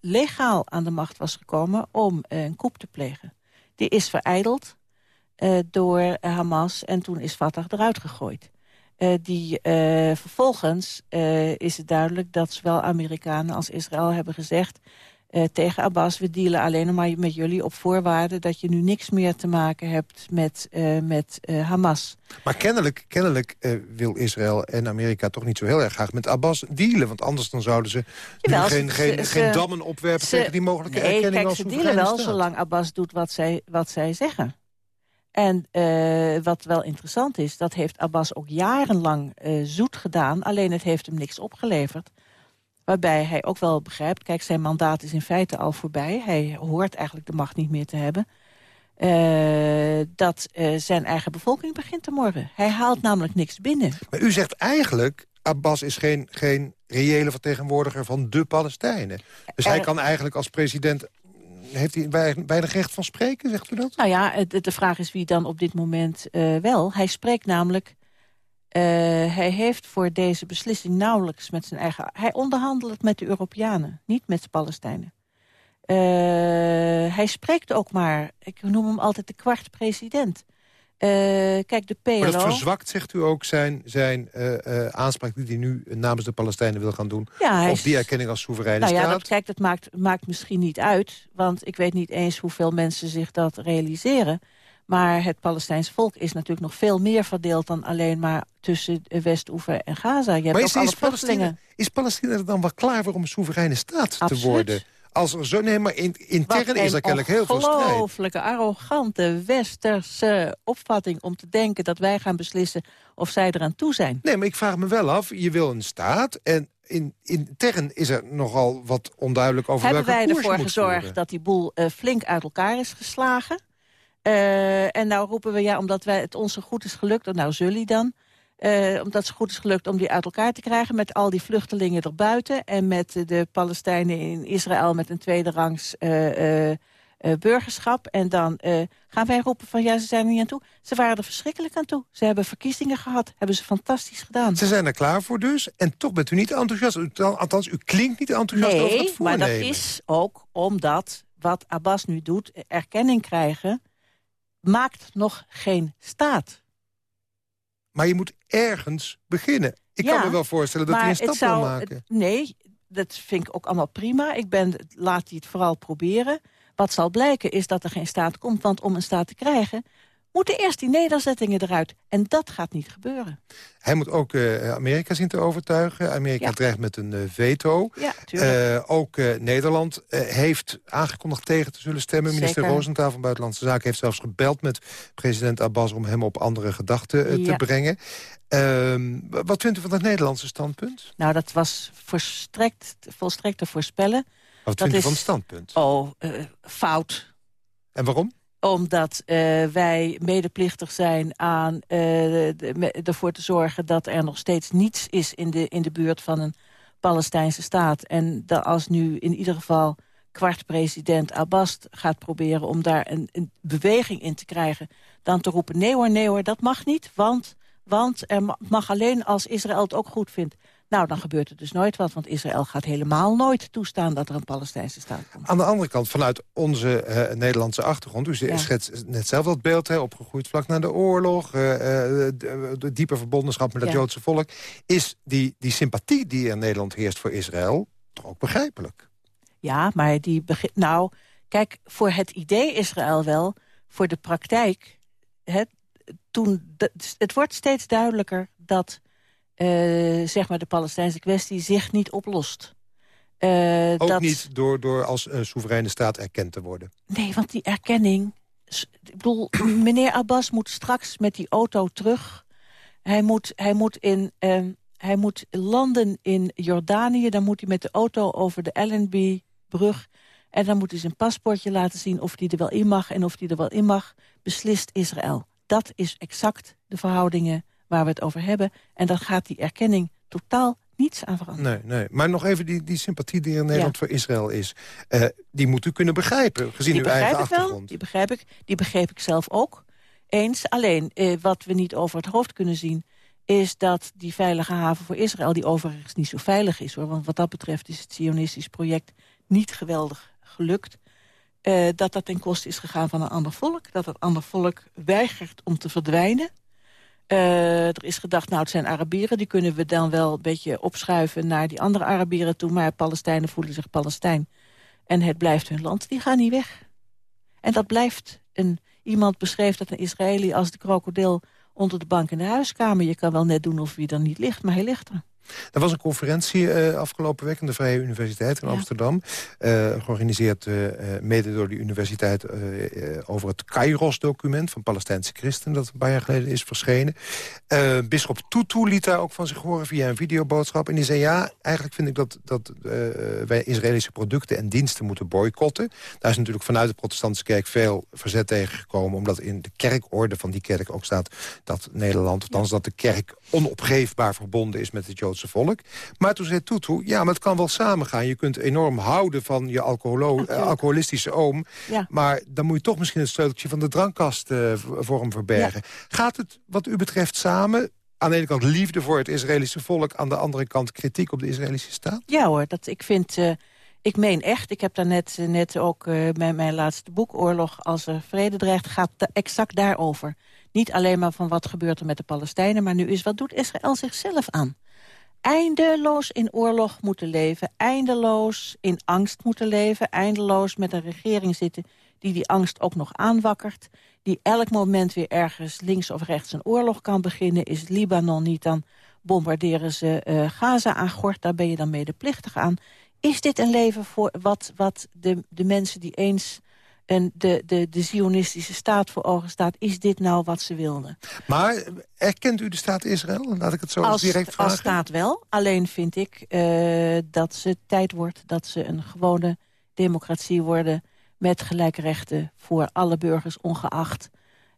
legaal aan de macht was gekomen... om een coup te plegen. Die is vereideld door Hamas en toen is Fatah eruit gegooid. Uh, die, uh, vervolgens uh, is het duidelijk dat zowel Amerikanen als Israël hebben gezegd... tegen Abbas, we dealen alleen maar met jullie op voorwaarde... dat je nu niks meer te maken hebt met, met Hamas. Maar kennelijk, kennelijk wil Israël en Amerika toch niet zo heel erg graag met Abbas dealen. Want anders dan zouden ze Jawel, geen, ze, geen, ze, geen dammen opwerpen ze, tegen die mogelijke nee, erkenning kijk, als ze dealen wel zolang Abbas doet wat zij, wat zij zeggen. En uh, wat wel interessant is, dat heeft Abbas ook jarenlang uh, zoet gedaan. Alleen het heeft hem niks opgeleverd. Waarbij hij ook wel begrijpt, kijk zijn mandaat is in feite al voorbij. Hij hoort eigenlijk de macht niet meer te hebben. Uh, dat zijn eigen bevolking begint te morren. Hij haalt namelijk niks binnen. Maar u zegt eigenlijk, Abbas is geen, geen reële vertegenwoordiger van de Palestijnen. Dus hij kan eigenlijk als president heeft hij weinig recht van spreken, zegt u dat? Nou ja, de, vraag is wie dan op dit moment uh, wel. Hij spreekt namelijk hij heeft voor deze beslissing nauwelijks met zijn eigen... Hij onderhandelt met de Europeanen, niet met de Palestijnen. Uh, hij spreekt ook maar, ik noem hem altijd de kwart president. Uh, kijk, de PLO... Maar dat verzwakt, zegt u ook, zijn, zijn uh, aanspraak die hij nu namens de Palestijnen wil gaan doen... Ja, of die erkenning als soevereine nou staat? Ja, dat, kijk, dat maakt, maakt misschien niet uit. Want ik weet niet eens hoeveel mensen zich dat realiseren. Maar het Palestijnse volk is natuurlijk nog veel meer verdeeld... dan alleen maar tussen West-Oever en Gaza. Je hebt maar is, ook alle is, Palestina, is Palestina er dan wel klaar voor om een soevereine staat te worden? Als er zo, nee, maar in, intern is er kennelijk heel veel strijd. ongelooflijke, arrogante, westerse opvatting om te denken... dat wij gaan beslissen of zij eraan toe zijn. Nee, maar ik vraag me wel af, je wil een staat... en in, intern is er nogal wat onduidelijk over Hebben welke wij ervoor gezorgd dat die boel uh, flink uit elkaar is geslagen? Uh, en nou roepen we, ja, omdat wij, het ons zo goed is gelukt... nou, zullen dan... Uh, omdat het goed is gelukt om die uit elkaar te krijgen... met al die vluchtelingen erbuiten... en met de Palestijnen in Israël met een tweederangs uh, uh, burgerschap. En dan gaan wij roepen van ja, ze zijn er niet aan toe. Ze waren er verschrikkelijk aan toe. Ze hebben verkiezingen gehad, hebben ze fantastisch gedaan. Ze zijn er klaar voor dus. En toch bent u niet enthousiast. Althans, u klinkt niet enthousiast nee, over het voornemen. maar dat is ook omdat wat Abbas nu doet... erkenning krijgen, maakt nog geen staat. Maar je moet ergens beginnen. Ik kan me wel voorstellen dat hij een stap zou, wil maken. Nee, dat vind ik ook allemaal prima. Ik ben, laat hij het vooral proberen. Wat zal blijken is dat er geen staat komt. Want om een staat te krijgen moeten eerst die nederzettingen eruit. En dat gaat niet gebeuren. Hij moet ook uh, Amerika zien te overtuigen. Amerika ja. dreigt met een uh, veto. Ja, uh, ook Nederland heeft aangekondigd tegen te zullen stemmen. Zeker. Minister Roosentaal van Buitenlandse Zaken heeft zelfs gebeld met president Abbas... om hem op andere gedachten ja. te brengen. Ehm, wat vindt u van het Nederlandse standpunt? Nou, dat was volstrekt, volstrekt te voorspellen. Wat dat vindt u is, van het standpunt? Oh, fout. En waarom? Omdat uh, wij medeplichtig zijn aan de, ervoor te zorgen... dat er nog steeds niets is in de, in de buurt van een Palestijnse staat. En dat als nu in ieder geval kwart-president Abbas gaat proberen... om daar een, een, beweging in te krijgen... dan te roepen nee hoor, nee hoor, dat mag niet. Want, want er mag alleen als Israël het ook goed vindt. Nou, dan gebeurt er dus nooit wat, want Israël gaat helemaal nooit toestaan dat er een Palestijnse staat komt. Aan de andere kant, vanuit onze uh, Nederlandse achtergrond, u ja. schetst net zelf dat beeld, hè, opgegroeid vlak na de oorlog, uh, de, de, diepe verbondenschap met het ja. Joodse volk, is die, die sympathie die in Nederland heerst voor Israël toch ook begrijpelijk? Ja, maar die begint, nou, kijk, voor het idee Israël wel, voor de praktijk, het, toen, het wordt steeds duidelijker dat uh, zeg maar de Palestijnse kwestie zich niet oplost. Uh, Ook dat... niet door, door als uh, soevereine staat erkend te worden? Nee, want die erkenning... Ik bedoel, meneer Abbas moet straks met die auto terug. Hij moet, hij moet, in, uh, hij moet landen in Jordanië. Dan moet hij met de auto over de Allenby-brug... en dan moet hij zijn paspoortje laten zien of hij er wel in mag... en of hij er wel in mag, beslist Israël. Dat is exact de verhoudingen waar we het over hebben. En dan gaat die erkenning totaal niets aan veranderen. Nee, nee. Maar nog even die, die sympathie die er in Nederland ja. voor Israël is. Uh, die moet u kunnen begrijpen, gezien die uw eigen ik achtergrond. Wel. Die begrijp ik. Die begreep ik zelf ook. Eens. Alleen, uh, wat we niet over het hoofd kunnen zien... is dat die veilige haven voor Israël... die overigens niet zo veilig is, hoor. Want wat dat betreft is het Zionistisch project niet geweldig gelukt. Uh, dat dat ten koste is gegaan van een ander volk. Dat dat ander volk weigert om te verdwijnen. Uh, er is gedacht, nou het zijn Arabieren... die kunnen we dan wel een beetje opschuiven naar die andere Arabieren toe... maar Palestijnen voelen zich Palestijn. En het blijft hun land, die gaan niet weg. En dat blijft een... Iemand beschreef dat een Israëli als de krokodil onder de bank in de huiskamer. Je kan wel net doen of hij er niet ligt, maar hij ligt er. Er was een conferentie uh, afgelopen week in de Vrije Universiteit in ja. Amsterdam. Uh, georganiseerd uh, mede door de universiteit over het Kairos-document van Palestijnse christenen... dat een paar jaar geleden is verschenen. Bisschop Tutu liet daar ook van zich horen via een videoboodschap. En die zei, ja, eigenlijk vind ik dat, dat wij Israëlische producten en diensten moeten boycotten. Daar is natuurlijk vanuit de protestantse kerk veel verzet tegen gekomen... omdat in de kerkorde van die kerk ook staat dat Nederland... althans dat de kerk onopgeefbaar verbonden is met het Joodse volk. Maar toen zei Tutu, ja, maar het kan wel samengaan. Je kunt enorm houden van je uh, alcoholistische oom. Ja. Maar dan moet je toch misschien het sleuteltje van de drankkast uh, voor hem verbergen. Ja. Gaat het wat u betreft samen aan de ene kant liefde voor het Israëlische volk... aan de andere kant kritiek op de Israëlische staat? Ja hoor, dat, ik vind... Uh, ik meen echt, ik heb daar net, net ook uh, met mijn laatste boek... Oorlog als er vrede dreigt, gaat exact daarover. Niet alleen maar van wat gebeurt er met de Palestijnen... maar nu is wat doet Israël zichzelf aan? eindeloos in oorlog moeten leven... eindeloos in angst moeten leven... eindeloos met een regering zitten die die angst ook nog aanwakkert... die elk moment weer ergens links of rechts een oorlog kan beginnen. Is Libanon niet, dan bombarderen ze uh, Gaza aan gort. Daar ben je dan medeplichtig aan. Is dit een leven voor wat, wat de, de mensen die eens en de, de, de zionistische staat voor ogen staat... is dit nou wat ze wilden? Maar erkent u de staat Israël? Laat ik het zo als, direct vragen. Als staat wel. Alleen vind ik uh, dat ze tijd wordt dat ze een gewone democratie worden... met gelijke rechten voor alle burgers, ongeacht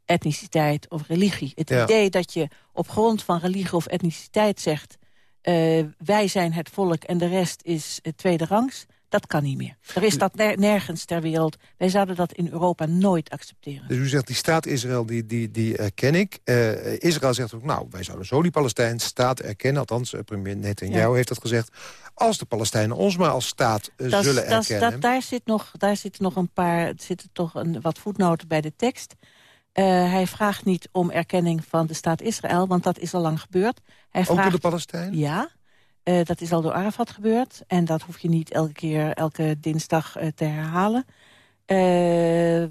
etniciteit of religie. Het idee dat je op grond van religie of etniciteit zegt... Uh, wij zijn het volk en de rest is uh, tweede rangs... Dat kan niet meer. Er is dat nergens ter wereld. Wij zouden dat in Europa nooit accepteren. Dus u zegt, die staat Israël, die, die, die erken ik. Uh, Israël zegt ook, nou, wij zouden zo die Palestijnse staat erkennen. Althans, premier Netanyahu ja. heeft dat gezegd. Als de Palestijnen ons maar als staat uh, zullen dat, erkennen. Dat, daar, zit nog, daar zitten nog een paar, zitten toch een, wat voetnoten bij de tekst. Hij vraagt niet om erkenning van de staat Israël, want dat is al lang gebeurd. Hij ook door de Palestijnen? Ja, uh, dat is al door Arafat gebeurd. En dat hoef je niet elke keer, elke dinsdag uh, te herhalen.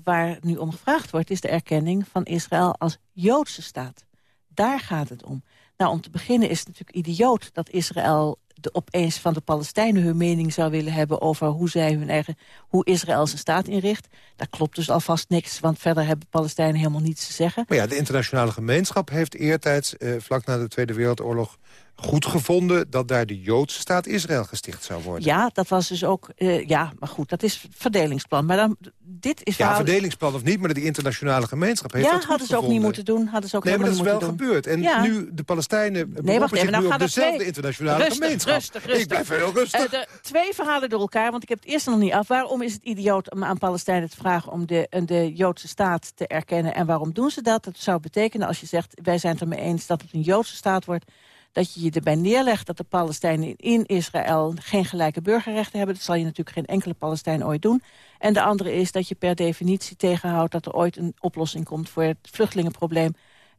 Waar nu om gevraagd wordt, is de erkenning van Israël als Joodse staat. Daar gaat het om. Nou, om te beginnen is het natuurlijk idioot dat Israël de, opeens van de Palestijnen hun mening zou willen hebben... over hoe zij hun eigen, hoe Israël zijn staat inricht. Daar klopt dus alvast niks, want verder hebben Palestijnen helemaal niets te zeggen. Maar ja, de internationale gemeenschap heeft eertijds, eh, vlak na de Tweede Wereldoorlog goed gevonden dat daar de Joodse staat Israël gesticht zou worden. Ja, dat was dus ook... Uh, ja, maar goed, dat is verdelingsplan. Maar dan, dit is ja, verdelingsplan of niet, maar de internationale gemeenschap heeft ja, dat hadden ze ook niet moeten doen. Hadden ze ook nee, maar dat is wel gebeurd. En ja. nu de Palestijnen nee, wacht even, nu op dezelfde twee... internationale rustig, gemeenschap. Rustig, rustig. Ik ben veel rustig. Uh, de, twee verhalen door elkaar, want ik heb het eerst nog niet af. Waarom is het idioot om aan Palestijnen te vragen om de, de Joodse staat te erkennen? En waarom doen ze dat? Dat zou betekenen als je zegt, wij zijn het ermee eens dat het een Joodse staat wordt dat je je erbij neerlegt dat de Palestijnen in Israël geen gelijke burgerrechten hebben. Dat zal je natuurlijk geen enkele Palestijn ooit doen. En de andere is dat je per definitie tegenhoudt dat er ooit een oplossing komt voor het vluchtelingenprobleem.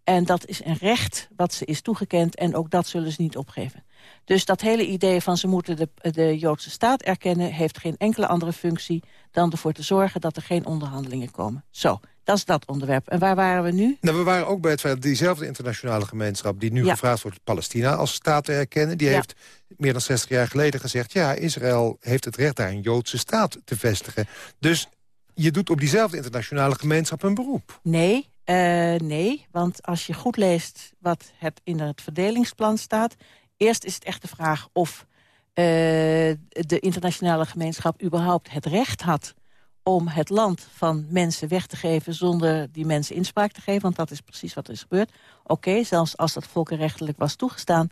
En dat is een recht wat ze is toegekend en ook dat zullen ze niet opgeven. Dus dat hele idee van ze moeten de, de Joodse staat erkennen... heeft geen enkele andere functie dan ervoor te zorgen dat er geen onderhandelingen komen. Zo, dat is dat onderwerp. En waar waren we nu? Nou, we waren ook bij het feit dat diezelfde internationale gemeenschap... die nu gevraagd wordt Palestina als staat te erkennen... die heeft meer dan 60 jaar geleden gezegd... ja, Israël heeft het recht daar een Joodse staat te vestigen. Dus je doet op diezelfde internationale gemeenschap een beroep. Nee, uh, nee, want als je goed leest wat het in het verdelingsplan staat... eerst is het echt de vraag of uh, de internationale gemeenschap überhaupt het recht had om het land van mensen weg te geven... zonder die mensen inspraak te geven, want dat is precies wat er is gebeurd. Oké, zelfs als dat volkenrechtelijk was toegestaan...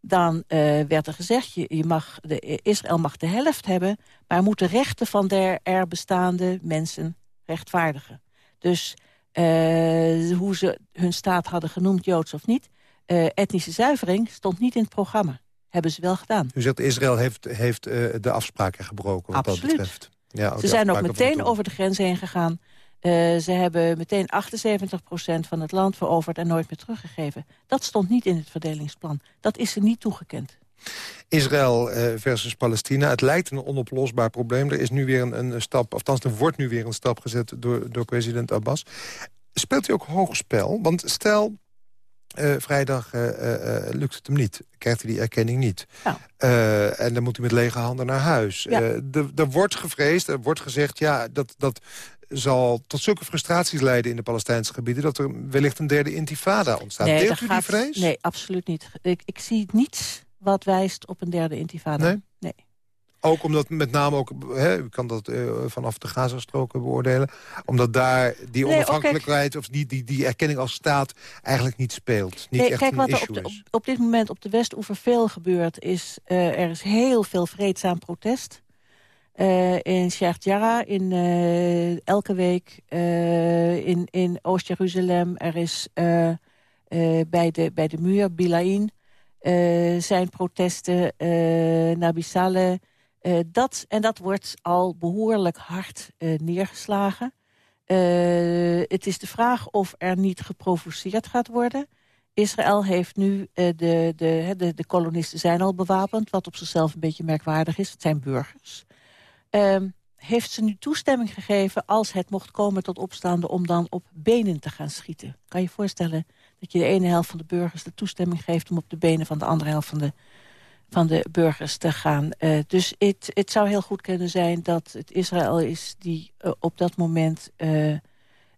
dan uh, werd er gezegd, je, je mag de, Israël mag de helft hebben... maar moet de rechten van de er bestaande mensen rechtvaardigen. Dus uh, hoe ze hun staat hadden genoemd, Joods of niet... Uh, etnische zuivering stond niet in het programma. Hebben ze wel gedaan. U zegt Israël heeft, heeft de afspraken gebroken wat Absoluut. dat betreft. Ja, ze zijn ook meteen over de grens heen gegaan. Uh, ze hebben meteen 78% van het land veroverd en nooit meer teruggegeven. Dat stond niet in het verdelingsplan. Dat is ze niet toegekend. Israël uh, versus Palestina. Het lijkt een onoplosbaar probleem. Er is nu weer een, een stap, althans er wordt nu weer een stap gezet door, door president Abbas. Speelt u ook hoogspel? Want stel, uh, vrijdag uh, uh, lukt het hem niet. Krijgt hij die erkenning niet. Ja. en dan moet hij met lege handen naar huis. Ja. er wordt gevreesd, er wordt gezegd... ja, dat, dat zal tot zulke frustraties leiden in de Palestijnse gebieden... dat er wellicht een derde intifada ontstaat. Nee, Deelt u gaat, die vrees? Nee, absoluut niet. Ik, ik zie niets wat wijst op een derde intifada. Nee? Ook omdat met name ook, hè, u kan dat uh, vanaf de Gazastroken beoordelen... omdat daar die Nee, onafhankelijkheid of die, die, die erkenning als staat eigenlijk niet speelt. Niet Nee, echt kijk, een wat er op, de- op, op dit moment op de Westoever veel gebeurt... is eh, er is heel veel vreedzaam protest. Eh, in Sheikh Jarrah, in eh, elke week eh, in, in Oost-Jeruzalem. Er is eh, bij, de, bij de muur, Bilain... zijn protesten, Nabi Saleh... dat, en dat wordt al behoorlijk hard neergeslagen. het is de vraag of er niet geprovoceerd gaat worden... Israël heeft nu, de, de, de, de kolonisten zijn al bewapend... wat op zichzelf een beetje merkwaardig is. Het zijn burgers. Ehm, heeft ze nu toestemming gegeven als het mocht komen tot opstaande... om dan op benen te gaan schieten. Kan je voorstellen dat je de ene helft van de burgers de toestemming geeft... om op de benen van de andere helft van de, van de burgers te gaan. Uh, dus het, zou heel goed kunnen zijn dat het Israël is die uh, op dat moment... Uh,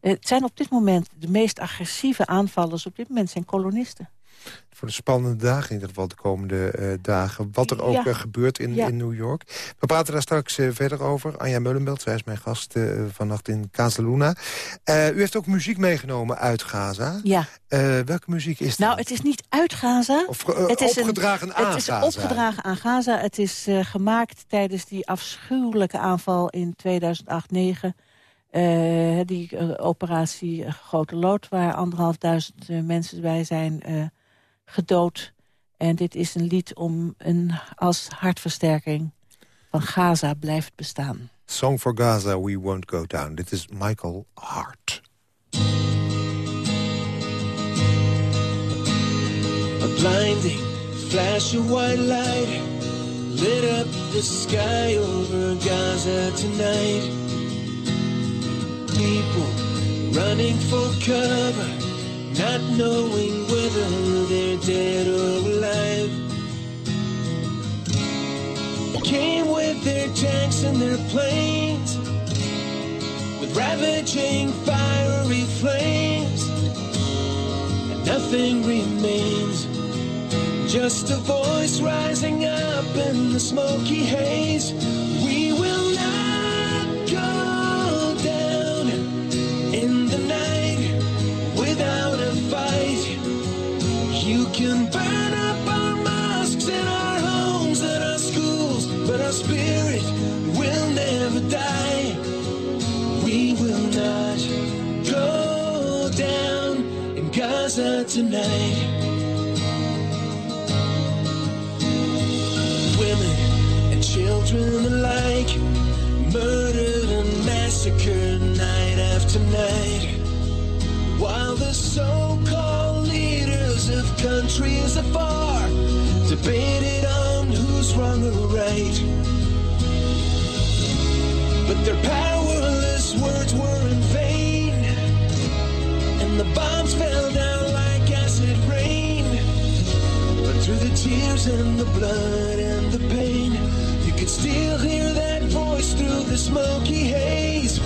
het zijn op dit moment de meest agressieve aanvallers. Op dit moment zijn kolonisten voor de spannende dagen, in ieder geval de komende uh, dagen. Wat er ook uh, gebeurt in, in New York. We praten daar straks uh, verder over. Anja Mullenbelt, zij is mijn gast vannacht in Casaluna. u heeft ook muziek meegenomen uit Gaza. Ja. welke muziek is dat? Nou, het is niet uit Gaza. Of het is opgedragen een, aan het is Gaza. opgedragen aan Gaza. Het is gemaakt tijdens die afschuwelijke aanval in 2008-2009... Uh, die uh, operatie Grote Lood, waar anderhalfduizend uh, mensen bij zijn gedood. En dit is een lied om een, als hartversterking van Gaza blijft bestaan. Song for Gaza, We Won't Go Down. Dit is Michael Hart. A blinding flash of white light lit up the sky over Gaza tonight. People running for cover not knowing whether they're dead or alive. Came with their tanks and their planes, with ravaging fiery flames, and nothing remains. Just a voice rising up in the smoky haze. Can burn up our mosques and our homes and our schools, but our spirit will never die. We will not go down in Gaza tonight. Women and children alike murdered and massacred night after night. While the so-called of countries afar debated on who's wrong or right. But their powerless words were in vain, and the bombs fell down like acid rain. But through the tears and the blood and the pain, you could still hear that voice through the smoky haze.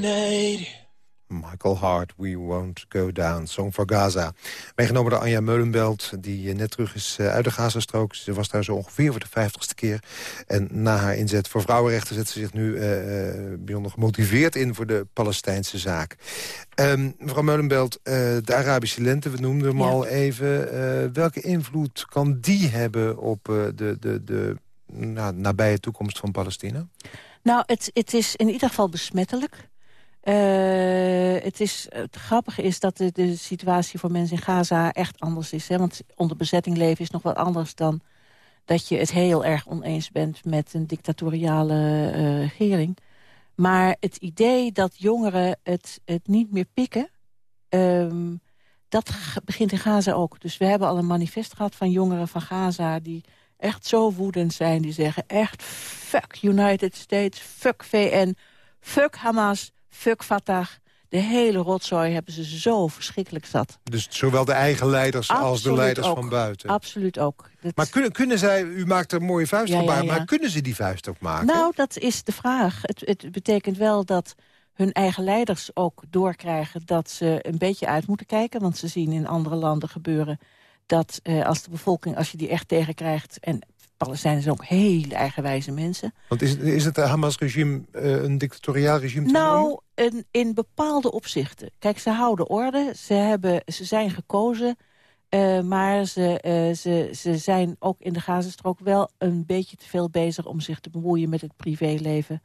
Tonight. Michael Hart, We Won't Go Down, Song for Gaza. Meegenomen door Anja Meulenbelt, die eh, net terug is eh, uit de Gazastrook. Ze was daar zo ongeveer voor de vijftigste keer. En na haar inzet voor vrouwenrechten zet ze zich nu eh, eh, bijzonder gemotiveerd in... voor de Palestijnse zaak. Ehm, mevrouw Meulenbelt, eh, de Arabische lente, we noemden hem Ja. al even. Eh, welke invloed kan die hebben op eh, de, de, de nou, nabije toekomst van Palestina? Nou, het, het is in ieder geval besmettelijk. Eh, het, is, het grappige is dat de, situatie voor mensen in Gaza echt anders is. Hè? Want onder bezetting leven is nog wel anders dan dat je het heel erg oneens bent met een dictatoriale uh, regering. Maar het idee dat jongeren het, het niet meer pikken... Um, dat begint in Gaza ook. Dus we hebben al een manifest gehad van jongeren van Gaza... die echt zo woedend zijn. Die zeggen echt fuck United States, fuck VN, fuck Hamas, fuck Fatah. De hele rotzooi hebben ze zo verschrikkelijk zat. Dus zowel de eigen leiders als de leiders van buiten? Absoluut ook. Maar kunnen, kunnen zij, u maakt er een mooie vuist maar kunnen ze die vuist ook maken? Nou, dat is de vraag. Het, het betekent wel dat hun eigen leiders ook doorkrijgen dat ze een beetje uit moeten kijken. Want ze zien in andere landen gebeuren dat eh, als de bevolking, als je die echt tegenkrijgt... en Palestijnen zijn ook hele eigenwijze mensen. Want is, is het Hamas-regime uh, een dictatoriaal regime? Nou, in, in bepaalde opzichten. Kijk, ze houden orde, ze, hebben, ze zijn gekozen... Uh, maar ze, uh, ze, ze zijn ook in de Gazastrook wel een beetje te veel bezig... om zich te bemoeien met het privéleven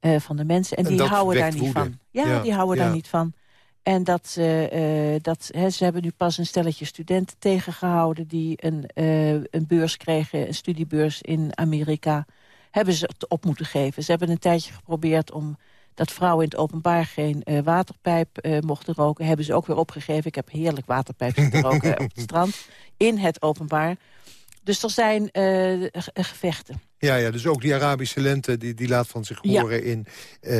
van de mensen. En, en die houden daar niet van. Ja, ja die houden ja. daar niet van. En dat, uh, dat ze hebben nu pas een stelletje studenten tegengehouden... die een, uh, een beurs kregen, een studiebeurs in Amerika. Hebben ze het op moeten geven. Ze hebben een tijdje geprobeerd om dat vrouwen in het openbaar geen uh, waterpijp mochten roken. Hebben ze ook weer opgegeven. Ik heb heerlijk waterpijp zitten roken op het strand. In het openbaar. Dus er zijn gevechten. Ja, ja, dus ook die Arabische lente die, die laat van zich horen in uh,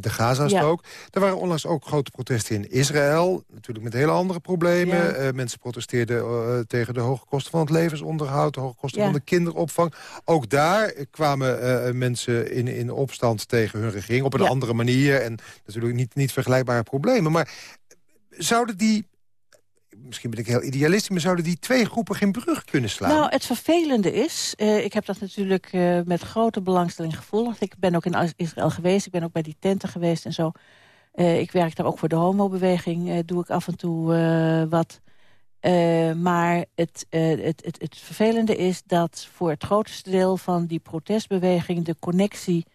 de Gazastrook. Ja. Er waren onlangs ook grote protesten in Israël. Natuurlijk met hele andere problemen. Ja. Uh, mensen protesteerden uh, tegen de hoge kosten van het levensonderhoud... de hoge kosten van de kinderopvang. Ook daar kwamen mensen in, in opstand tegen hun regering... op een andere manier en natuurlijk niet, niet vergelijkbare problemen. Maar zouden die misschien ben ik heel idealistisch... maar zouden die twee groepen geen brug kunnen slaan? Nou, het vervelende is... Uh, ik heb dat natuurlijk uh, met grote belangstelling gevolgd. Ik ben ook in Israël geweest. Ik ben ook bij die tenten geweest en zo. Uh, ik werk daar ook voor de homobeweging. doe ik af en toe wat. maar het, het, het, het vervelende is dat voor het grootste deel van die protestbeweging... de connectie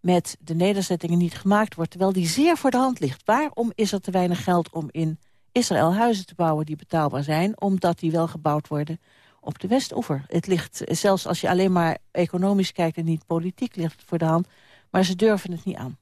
met de nederzettingen niet gemaakt wordt... terwijl die zeer voor de hand ligt. Waarom is er te weinig geld om in Israël huizen te bouwen die betaalbaar zijn... omdat die wel gebouwd worden op de Westoever. Het ligt, zelfs als je alleen maar economisch kijkt en niet politiek, ligt het voor de hand. Maar ze durven het niet aan.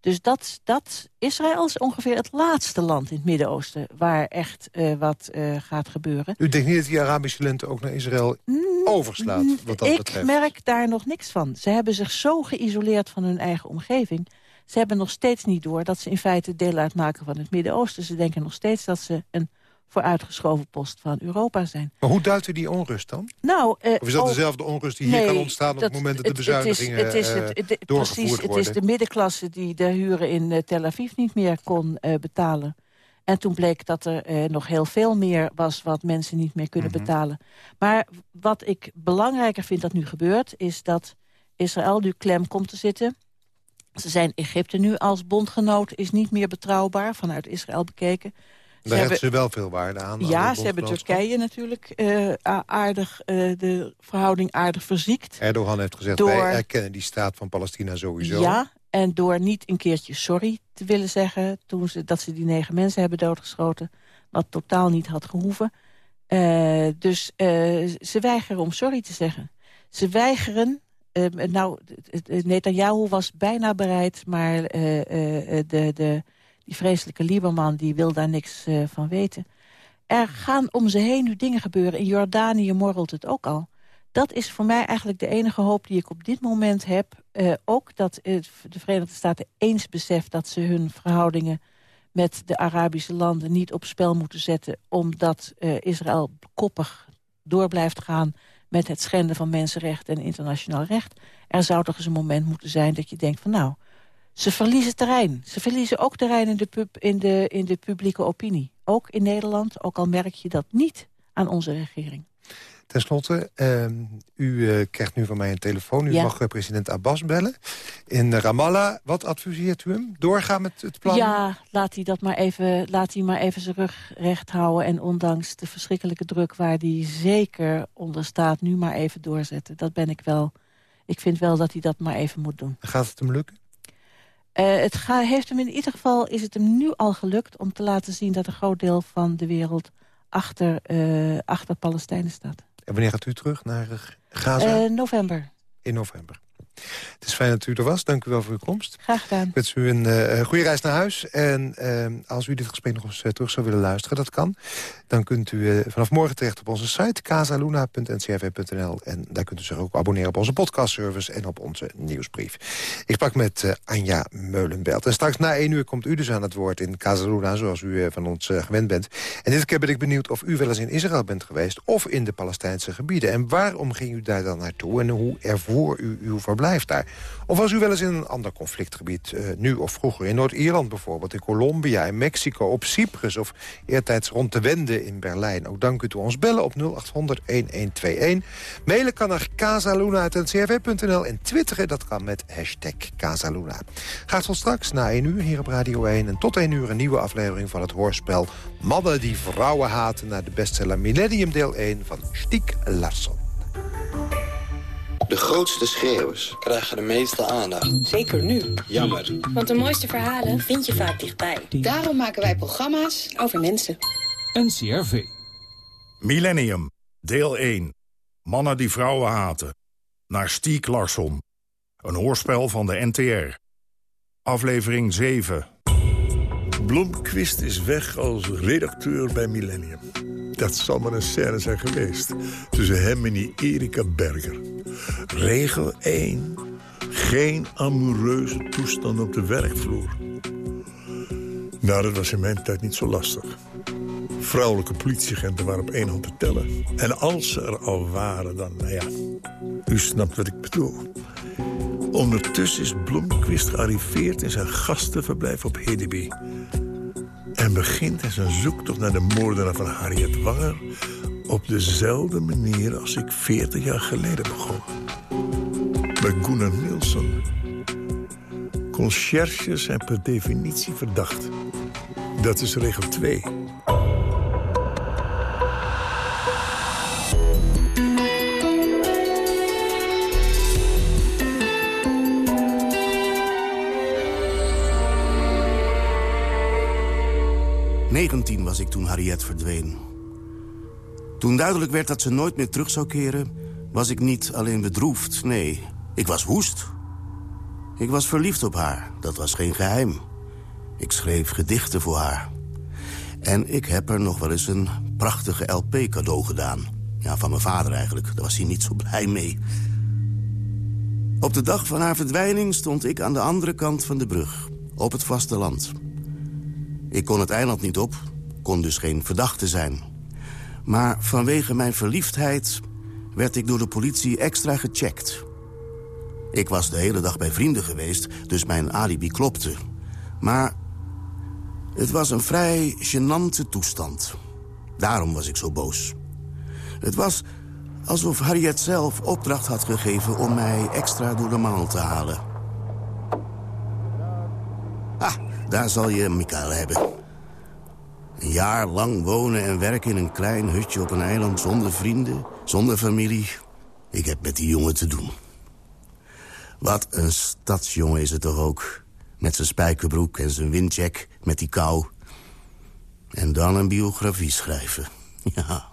Dus dat, dat, Israël is ongeveer het laatste land in het Midden-Oosten... waar echt uh, wat uh, gaat gebeuren. U denkt niet dat die Arabische lente ook naar Israël overslaat? Wat dat ik betreft? merk daar nog niks van. Ze hebben zich zo geïsoleerd van hun eigen omgeving... Ze hebben nog steeds niet door dat ze in feite deel uitmaken van het Midden-Oosten. Ze denken nog steeds dat ze een vooruitgeschoven post van Europa zijn. Maar hoe duidt u die onrust dan? Nou, uh, of is dat dezelfde onrust die hier kan ontstaan... op het moment dat de bezuinigingen het is, het is het, het, Precies, het is de middenklasse die de huren in uh, Tel Aviv niet meer kon betalen. En toen bleek dat er nog heel veel meer was wat mensen niet meer kunnen mm -hmm. betalen. Maar wat ik belangrijker vind dat nu gebeurt... is dat Israël nu klem komt te zitten zijn Egypte nu als bondgenoot is niet meer betrouwbaar, vanuit Israël bekeken. Daar ze hebben ze wel veel waarde aan. Ja, ze hebben Turkije natuurlijk uh, aardig, uh, de verhouding aardig verziekt. Erdogan heeft gezegd, door, wij erkennen die staat van Palestina sowieso. Ja, en door niet een keertje sorry te willen zeggen... Toen ze, dat ze die negen mensen hebben doodgeschoten, wat totaal niet had gehoeven. Uh, dus ze weigeren om sorry te zeggen. Ze weigeren nou, Netanyahu was bijna bereid, maar uh, uh, de, de, die vreselijke Lieberman die wil daar niks van weten. Er gaan om ze heen nu dingen gebeuren. In Jordanië morrelt het ook al. Dat is voor mij eigenlijk de enige hoop die ik op dit moment heb. ook dat de Verenigde Staten eens beseft dat ze hun verhoudingen met de Arabische landen niet op spel moeten zetten... omdat Israël koppig door blijft gaan met het schenden van mensenrechten en internationaal recht. Er zou toch eens een moment moeten zijn dat je denkt van nou, ze verliezen terrein. Ze verliezen ook terrein in de, pub, in de, in de publieke opinie. Ook in Nederland, ook al merk je dat niet aan onze regering. Ten slotte, uh, u uh, krijgt nu van mij een telefoon. U ja. mag uh, president Abbas bellen in Ramallah. Wat adviseert u hem? Doorgaan met het plan? Ja, laat hij, dat maar even, laat hij maar even zijn rug recht houden. En ondanks de verschrikkelijke druk waar hij zeker onder staat... nu maar even doorzetten. Dat ben ik wel... Ik vind wel dat hij dat maar even moet doen. Gaat het hem lukken? Uh, het ga, heeft hem in ieder geval is het hem nu al gelukt om te laten zien dat een groot deel van de wereld achter, uh, achter Palestijnen staat. En wanneer gaat u terug naar Gaza? Uh, november. In november. Het is fijn dat u er was. Dank u wel voor uw komst. Graag gedaan. Ik wens u een uh, goede reis naar huis. En uh, als u dit gesprek nog eens uh, terug zou willen luisteren, dat kan. Dan kunt u vanaf morgen terecht op onze site casaluna.ncrv.nl. En daar kunt u zich ook abonneren op onze podcastservice en op onze nieuwsbrief. Ik sprak met Anja Meulenbelt. En straks na één uur komt u dus aan het woord in Casaluna, zoals u van ons gewend bent. En dit keer ben ik benieuwd of u wel eens in Israël bent geweest of in de Palestijnse gebieden. En waarom ging u daar dan naartoe en hoe ervoor u uw verblijf daar. Of was u wel eens in een ander conflictgebied, uh, nu of vroeger... in Noord-Ierland bijvoorbeeld, in Colombia, in Mexico, op Cyprus... of eertijds rond de Wende in Berlijn. Ook dan kunt u ons bellen op 0800-1121. Mailen kan naar casaluna.ncrv.nl en twitteren, dat kan met hashtag Casaluna. Gaat tot straks na 1 uur hier op Radio 1... en tot 1 uur een nieuwe aflevering van het hoorspel... Mannen die vrouwen haten... naar de bestseller Millennium deel 1 van Stiek Larsson. De grootste schreeuwers krijgen de meeste aandacht. Zeker nu. Jammer. Want de mooiste verhalen vind je vaak dichtbij. Daarom maken wij programma's over mensen. NCRV. Millennium, deel 1. Mannen die vrouwen haten. Naar Stiek Larsson. Een hoorspel van de NTR. Aflevering 7. Blomqvist is weg als redacteur bij Millennium. Dat zal maar een scène zijn geweest. Tussen hem en die Erika Berger. Regel 1. Geen amoureuze toestand op de werkvloer. Nou, dat was in mijn tijd niet zo lastig. Vrouwelijke politieagenten waren op één hand te tellen. En als ze er al waren, dan, nou ja, u snapt wat ik bedoel. Ondertussen is Blomqvist gearriveerd in zijn gastenverblijf op Hedeby. En begint in zijn zoektocht naar de moordenaar van Harriet Wanger... op dezelfde manier als ik 40 jaar geleden begon. Bij Gunnar Nielsen. Conciërges zijn per definitie verdacht. Dat is regel 2. Negentien was ik toen Harriet verdween. Toen duidelijk werd dat ze nooit meer terug zou keren... was ik niet alleen bedroefd, nee, ik was woest. Ik was verliefd op haar, dat was geen geheim. Ik schreef gedichten voor haar. En ik heb er nog wel eens een prachtige LP cadeau gedaan. Ja, van mijn vader eigenlijk, daar was hij niet zo blij mee. Op de dag van haar verdwijning stond ik aan de andere kant van de brug. Op het vasteland. Ik kon het eiland niet op, kon dus geen verdachte zijn. Maar vanwege mijn verliefdheid werd ik door de politie extra gecheckt. Ik was de hele dag bij vrienden geweest, dus mijn alibi klopte. Maar het was een vrij gênante toestand. Daarom was ik zo boos. Het was alsof Harriet zelf opdracht had gegeven... om mij extra door de maal te halen. Ah, daar zal je Mikael hebben. Een jaar lang wonen en werken in een klein hutje op een eiland... zonder vrienden, zonder familie. Ik heb met die jongen te doen. Wat een stadsjongen is het toch ook. Met zijn spijkerbroek en zijn windjack met die kou. En dan een biografie schrijven. Ja.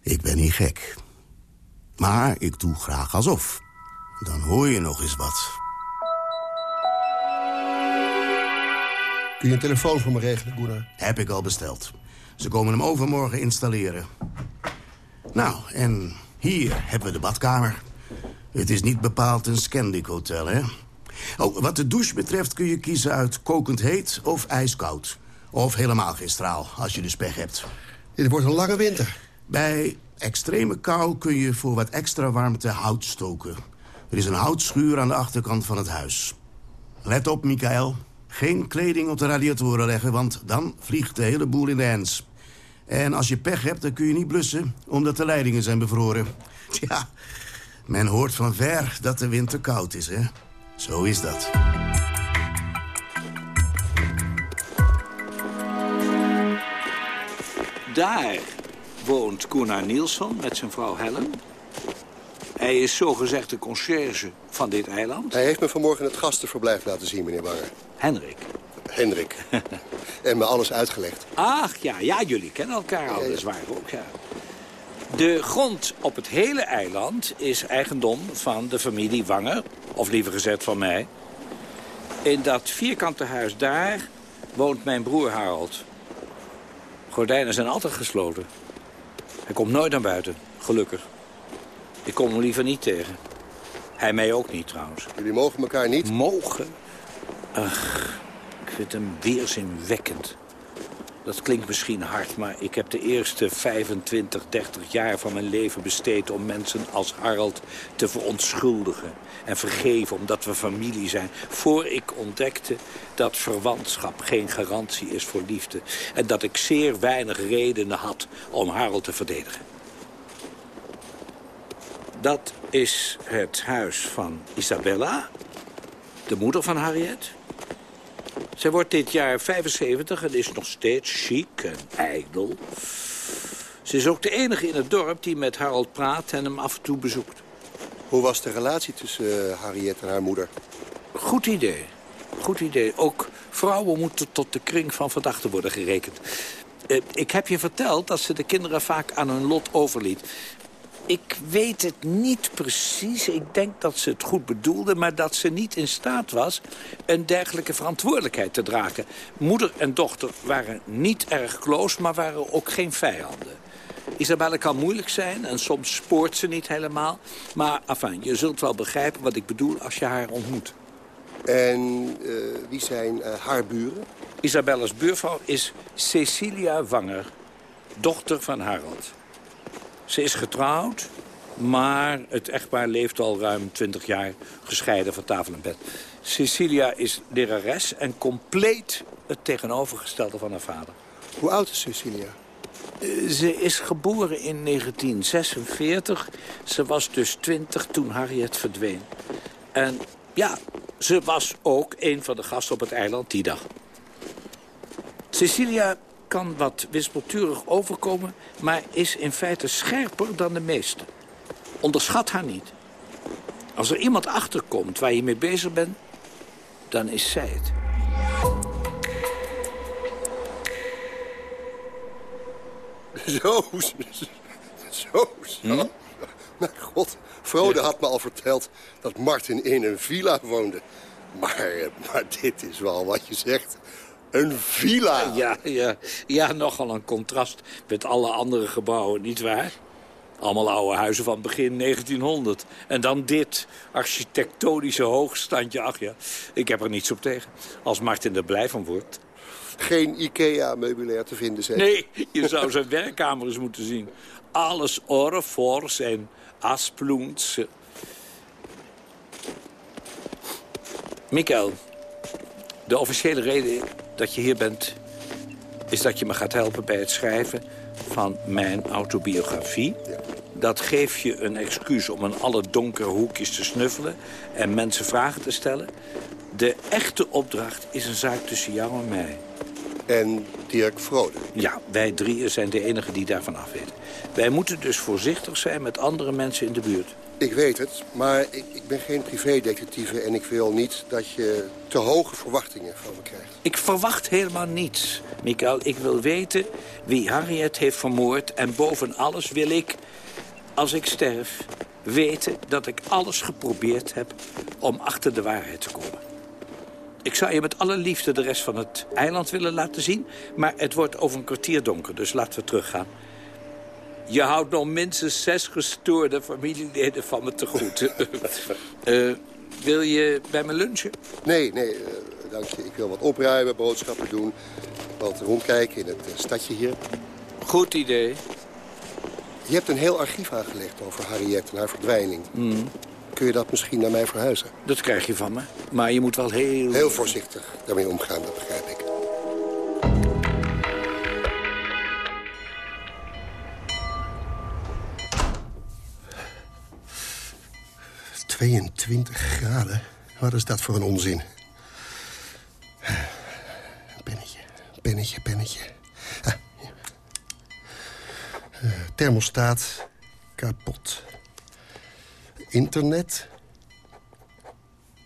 Ik ben niet gek. Maar ik doe graag alsof. Dan hoor je nog eens wat. Kun je een telefoon voor me regelen, Gunnar? Heb ik al besteld. Ze komen hem overmorgen installeren. Nou, en hier hebben we de badkamer. Het is niet bepaald een Scandic hotel, hè? Oh, wat de douche betreft kun je kiezen uit kokend heet of ijskoud. Of helemaal geen straal, als je dus pech hebt. Dit wordt een lange winter. Bij extreme kou kun je voor wat extra warmte hout stoken. Er is een houtschuur aan de achterkant van het huis. Let op, Michael. Geen kleding op de radiatoren leggen, want dan vliegt de hele boel in de hens. En als je pech hebt, dan kun je niet blussen, omdat de leidingen zijn bevroren. Tja, men hoort van ver dat de winter koud is, hè? Zo is dat. Daar woont Gunnar Nielsen met zijn vrouw Helen. Hij is zogezegd de conciërge van dit eiland. Hij heeft me vanmorgen het gastenverblijf laten zien, meneer Wanger. Hendrik. Hendrik. en me alles uitgelegd. Ach, ja, ja, jullie kennen elkaar al, dat is waar ook, ja. De grond op het hele eiland is eigendom van de familie Wanger. Of liever gezegd van mij. In dat vierkante huis daar woont mijn broer Harold. Gordijnen zijn altijd gesloten. Hij komt nooit naar buiten, gelukkig. Ik kom hem liever niet tegen. Hij mij ook niet, trouwens. Jullie mogen elkaar niet? Mogen? Ach, ik vind hem weerzinwekkend. Dat klinkt misschien hard, maar ik heb de eerste 25, 30 jaar van mijn leven besteed... om mensen als Harald te verontschuldigen en vergeven omdat we familie zijn. Voor ik ontdekte dat verwantschap geen garantie is voor liefde. En dat ik zeer weinig redenen had om Harald te verdedigen. Dat is het huis van Isabella, de moeder van Harriet. Zij wordt dit jaar 75 en is nog steeds chic en ijdel. Ze is ook de enige in het dorp die met Harold praat en hem af en toe bezoekt. Hoe was de relatie tussen uh, Harriet en haar moeder? Goed idee. Goed idee. Ook vrouwen moeten tot de kring van verdachten worden gerekend. Uh, ik heb je verteld dat ze de kinderen vaak aan hun lot overliet. Ik weet het niet precies. Ik denk dat ze het goed bedoelde... maar dat ze niet in staat was een dergelijke verantwoordelijkheid te dragen. Moeder en dochter waren niet erg close, maar waren ook geen vijanden. Isabelle kan moeilijk zijn en soms spoort ze niet helemaal. Maar enfin, je zult wel begrijpen wat ik bedoel als je haar ontmoet. En uh, wie zijn uh, haar buren? Isabelles buurvrouw is Cecilia Wanger, dochter van Harold. Ze is getrouwd, maar het echtpaar leeft al ruim 20 jaar gescheiden van tafel en bed. Cecilia is lerares en compleet het tegenovergestelde van haar vader. Hoe oud is Cecilia? Ze is geboren in 1946. Ze was dus 20 toen Harriet verdween. En ja, ze was ook een van de gasten op het eiland die dag. Cecilia kan wat wispelturig overkomen... maar is in feite scherper dan de meesten. Onderschat haar niet. Als er iemand achterkomt waar je mee bezig bent, dan is zij het. Zo, zo, zo. Hm? Mijn god, Frode had me al verteld dat Martin in een villa woonde. Maar, maar dit is wel wat je zegt. Een villa. Ja, ja, ja, nogal een contrast met alle andere gebouwen, nietwaar? Allemaal oude huizen van begin 1900. En dan dit, architectonische hoogstandje. Ach ja, ik heb er niets op tegen. Als Martin er blij van wordt. Geen IKEA-meubilair te vinden, zeg. Nee, je zou zijn werkkamer eens moeten zien. Alles orrefors en asploens. Mikael, de officiële reden dat je hier bent... is dat je me gaat helpen bij het schrijven van mijn autobiografie. Dat geeft je een excuus om in alle donkere hoekjes te snuffelen... en mensen vragen te stellen. De echte opdracht is een zaak tussen jou en mij. En Dirk Vrode? Ja, wij drieën zijn de enigen die daarvan af weten. Wij moeten dus voorzichtig zijn met andere mensen in de buurt. Ik weet het, maar ik, ik ben geen privédetectieve... en ik wil niet dat je te hoge verwachtingen van me krijgt. Ik verwacht helemaal niets, Mikael. Ik wil weten wie Harriet heeft vermoord... en boven alles wil ik, als ik sterf, weten dat ik alles geprobeerd heb... om achter de waarheid te komen. Ik zou je met alle liefde de rest van het eiland willen laten zien... maar het wordt over een kwartier donker, dus laten we teruggaan. Je houdt nog minstens zes gestoorde familieleden van me te goed. uh, wil je bij me lunchen? Nee, nee, uh, dank je. Ik wil wat opruimen, boodschappen doen. Wat rondkijken in het uh, stadje hier. Goed idee. Je hebt een heel archief aangelegd over Harriet en haar verdwijning. Mm. Kun je dat misschien naar mij verhuizen? Dat krijg je van me. Maar je moet wel heel... Heel voorzichtig daarmee omgaan, dat begrijp ik. 22 graden? Wat is dat voor een onzin? Pennetje, pennetje, pennetje. Ah, uh, thermostaat kapot. internet...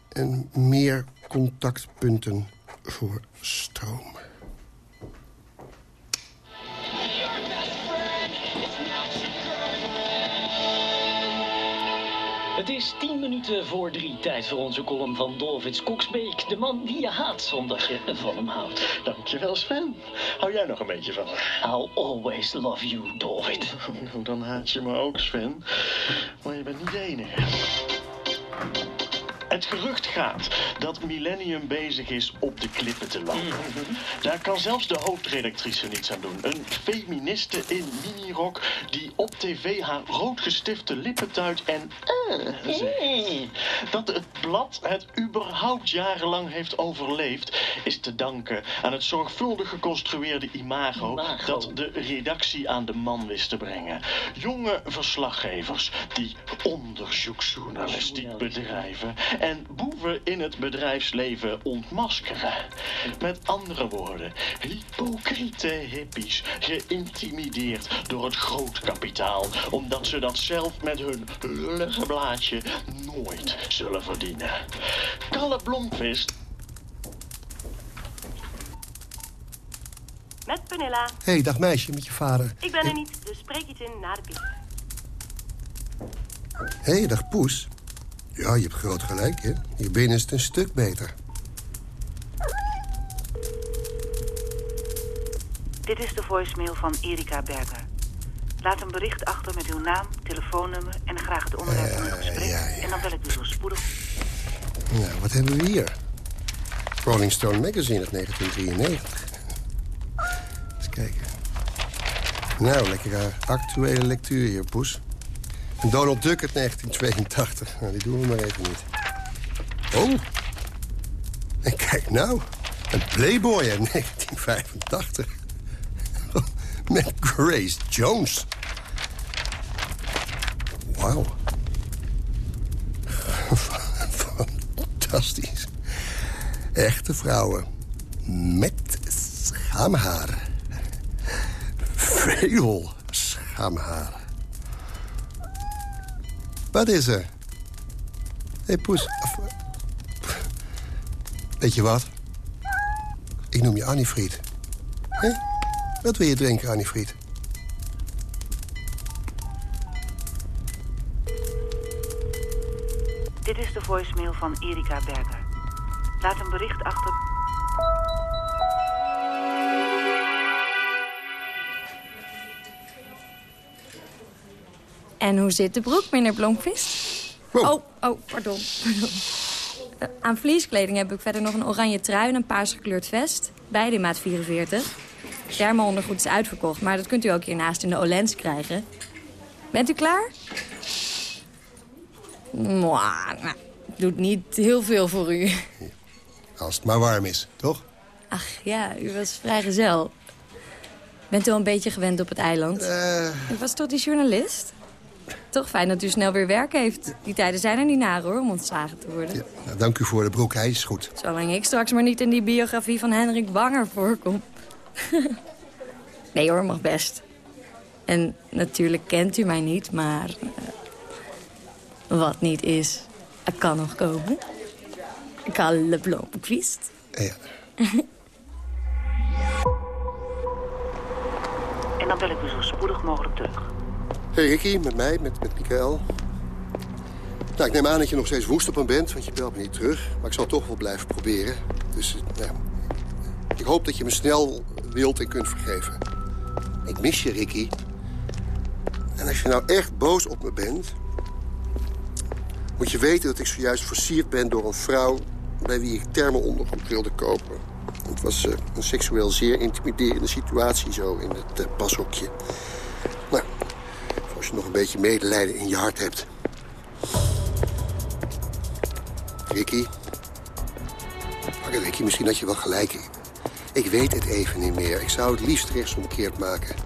en meer contactpunten voor stroom. Het is tien minuten voor drie. Tijd voor onze column van Dolphins Koksbeek. De man die je haat omdat je van hem houdt. Dankjewel Sven. Hou jij nog een beetje van me? I'll always love you, David. Dan haat je me ook, Sven. Maar je bent niet de enige. Het gerucht gaat dat Millennium bezig is op de klippen te landen. Daar kan zelfs de hoofdredactrice niets aan doen. Een feministe in minirok die op tv haar roodgestifte lippen tuit en zegt. Dat het blad het überhaupt jarenlang heeft overleefd... is te danken aan het zorgvuldig geconstrueerde imago... Imago. dat de redactie aan de man wist te brengen. Jonge verslaggevers die onderzoeksjournalistiek bedrijven... en boeven in het bedrijfsleven ontmaskeren. Met andere woorden, hypocriete hippies geïntimideerd door het grootkapitaal... omdat ze dat zelf met hun lullige blaadje nooit zullen verdienen. Kalle Blomqvist Met Penilla. Hé, hey, dag meisje, met je vader. Ik ben er niet, dus spreek iets in na de piep. Hé, hey, dag Poes. Ja, je hebt groot gelijk, hè. Je been is het een stuk beter. Dit is de voicemail van Erika Berger. Laat een bericht achter met uw naam, telefoonnummer en graag het onderwerp van het gesprek. En dan bel ik u zo spoedig. Nou, wat hebben we hier? Rolling Stone Magazine uit 1993. Eens kijken. Nou, lekkere actuele lectuur hier, Poes. Donald Duck uit 1982. Nou, die doen we maar even niet. Oh. En kijk nou. Een Playboy uit 1985. Met Grace Jones. Wauw. Fantastisch. Echte vrouwen. Met schaamhaar. Veel schaamhaar. Wat is er? Hé, hey, Poes. Weet je wat? Ik noem je Annie Fried. Hé? Wat wil je drinken, Annie Fried? Dit is de voicemail van Erika Berger. Laat een bericht achter... En hoe zit de broek, meneer Blomqvist? Oh, oh, pardon. pardon. Eh, aan vlieskleding heb ik verder nog een oranje trui en een paars gekleurd vest. Beide in maat 44. Thermo-ondergoed is uitverkocht, maar dat kunt u ook hiernaast in de Olens krijgen. Bent u klaar? Mwah, nou, doet niet heel veel voor u. Als het maar warm is, toch? Ach ja, u was vrijgezel. Bent u al een beetje gewend op het eiland? U was toch die journalist? Toch fijn dat u snel weer werk heeft. Die tijden zijn er niet naar hoor, om ontslagen te worden. Nou, dank u voor de broek, hij is goed. Zolang ik straks maar niet in die biografie van Hendrik Wanger voorkom. nee hoor, mag best. En natuurlijk kent u mij niet, maar... eh, wat niet is, kan nog komen. Kalle Blomqvist. Ja. En dan bel ik u zo spoedig mogelijk terug. Hey Ricky, met mij, met, met Mikael. Nou, ik neem aan dat je nog steeds woest op me bent, want je belt me niet terug. Maar ik zal toch wel blijven proberen. Dus eh, nou, ik hoop dat je me snel wilt en kunt vergeven. Ik mis je, Ricky. En als je nou echt boos op me bent... moet je weten dat ik zojuist versierd ben door een vrouw... bij wie ik thermo-ondergoed wilde kopen. Het was eh, een seksueel zeer intimiderende situatie zo in het eh, pashokje. Als je nog een beetje medelijden in je hart hebt. Ricky? Maar Ricky, misschien had je wel gelijk. Ik weet het even niet meer. Ik zou het liefst rechtsomkeerd maken.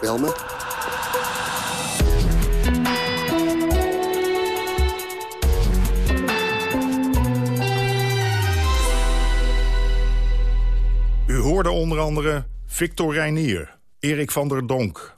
Bel me. U hoorde onder andere Victor Reinier, Erik van der Donk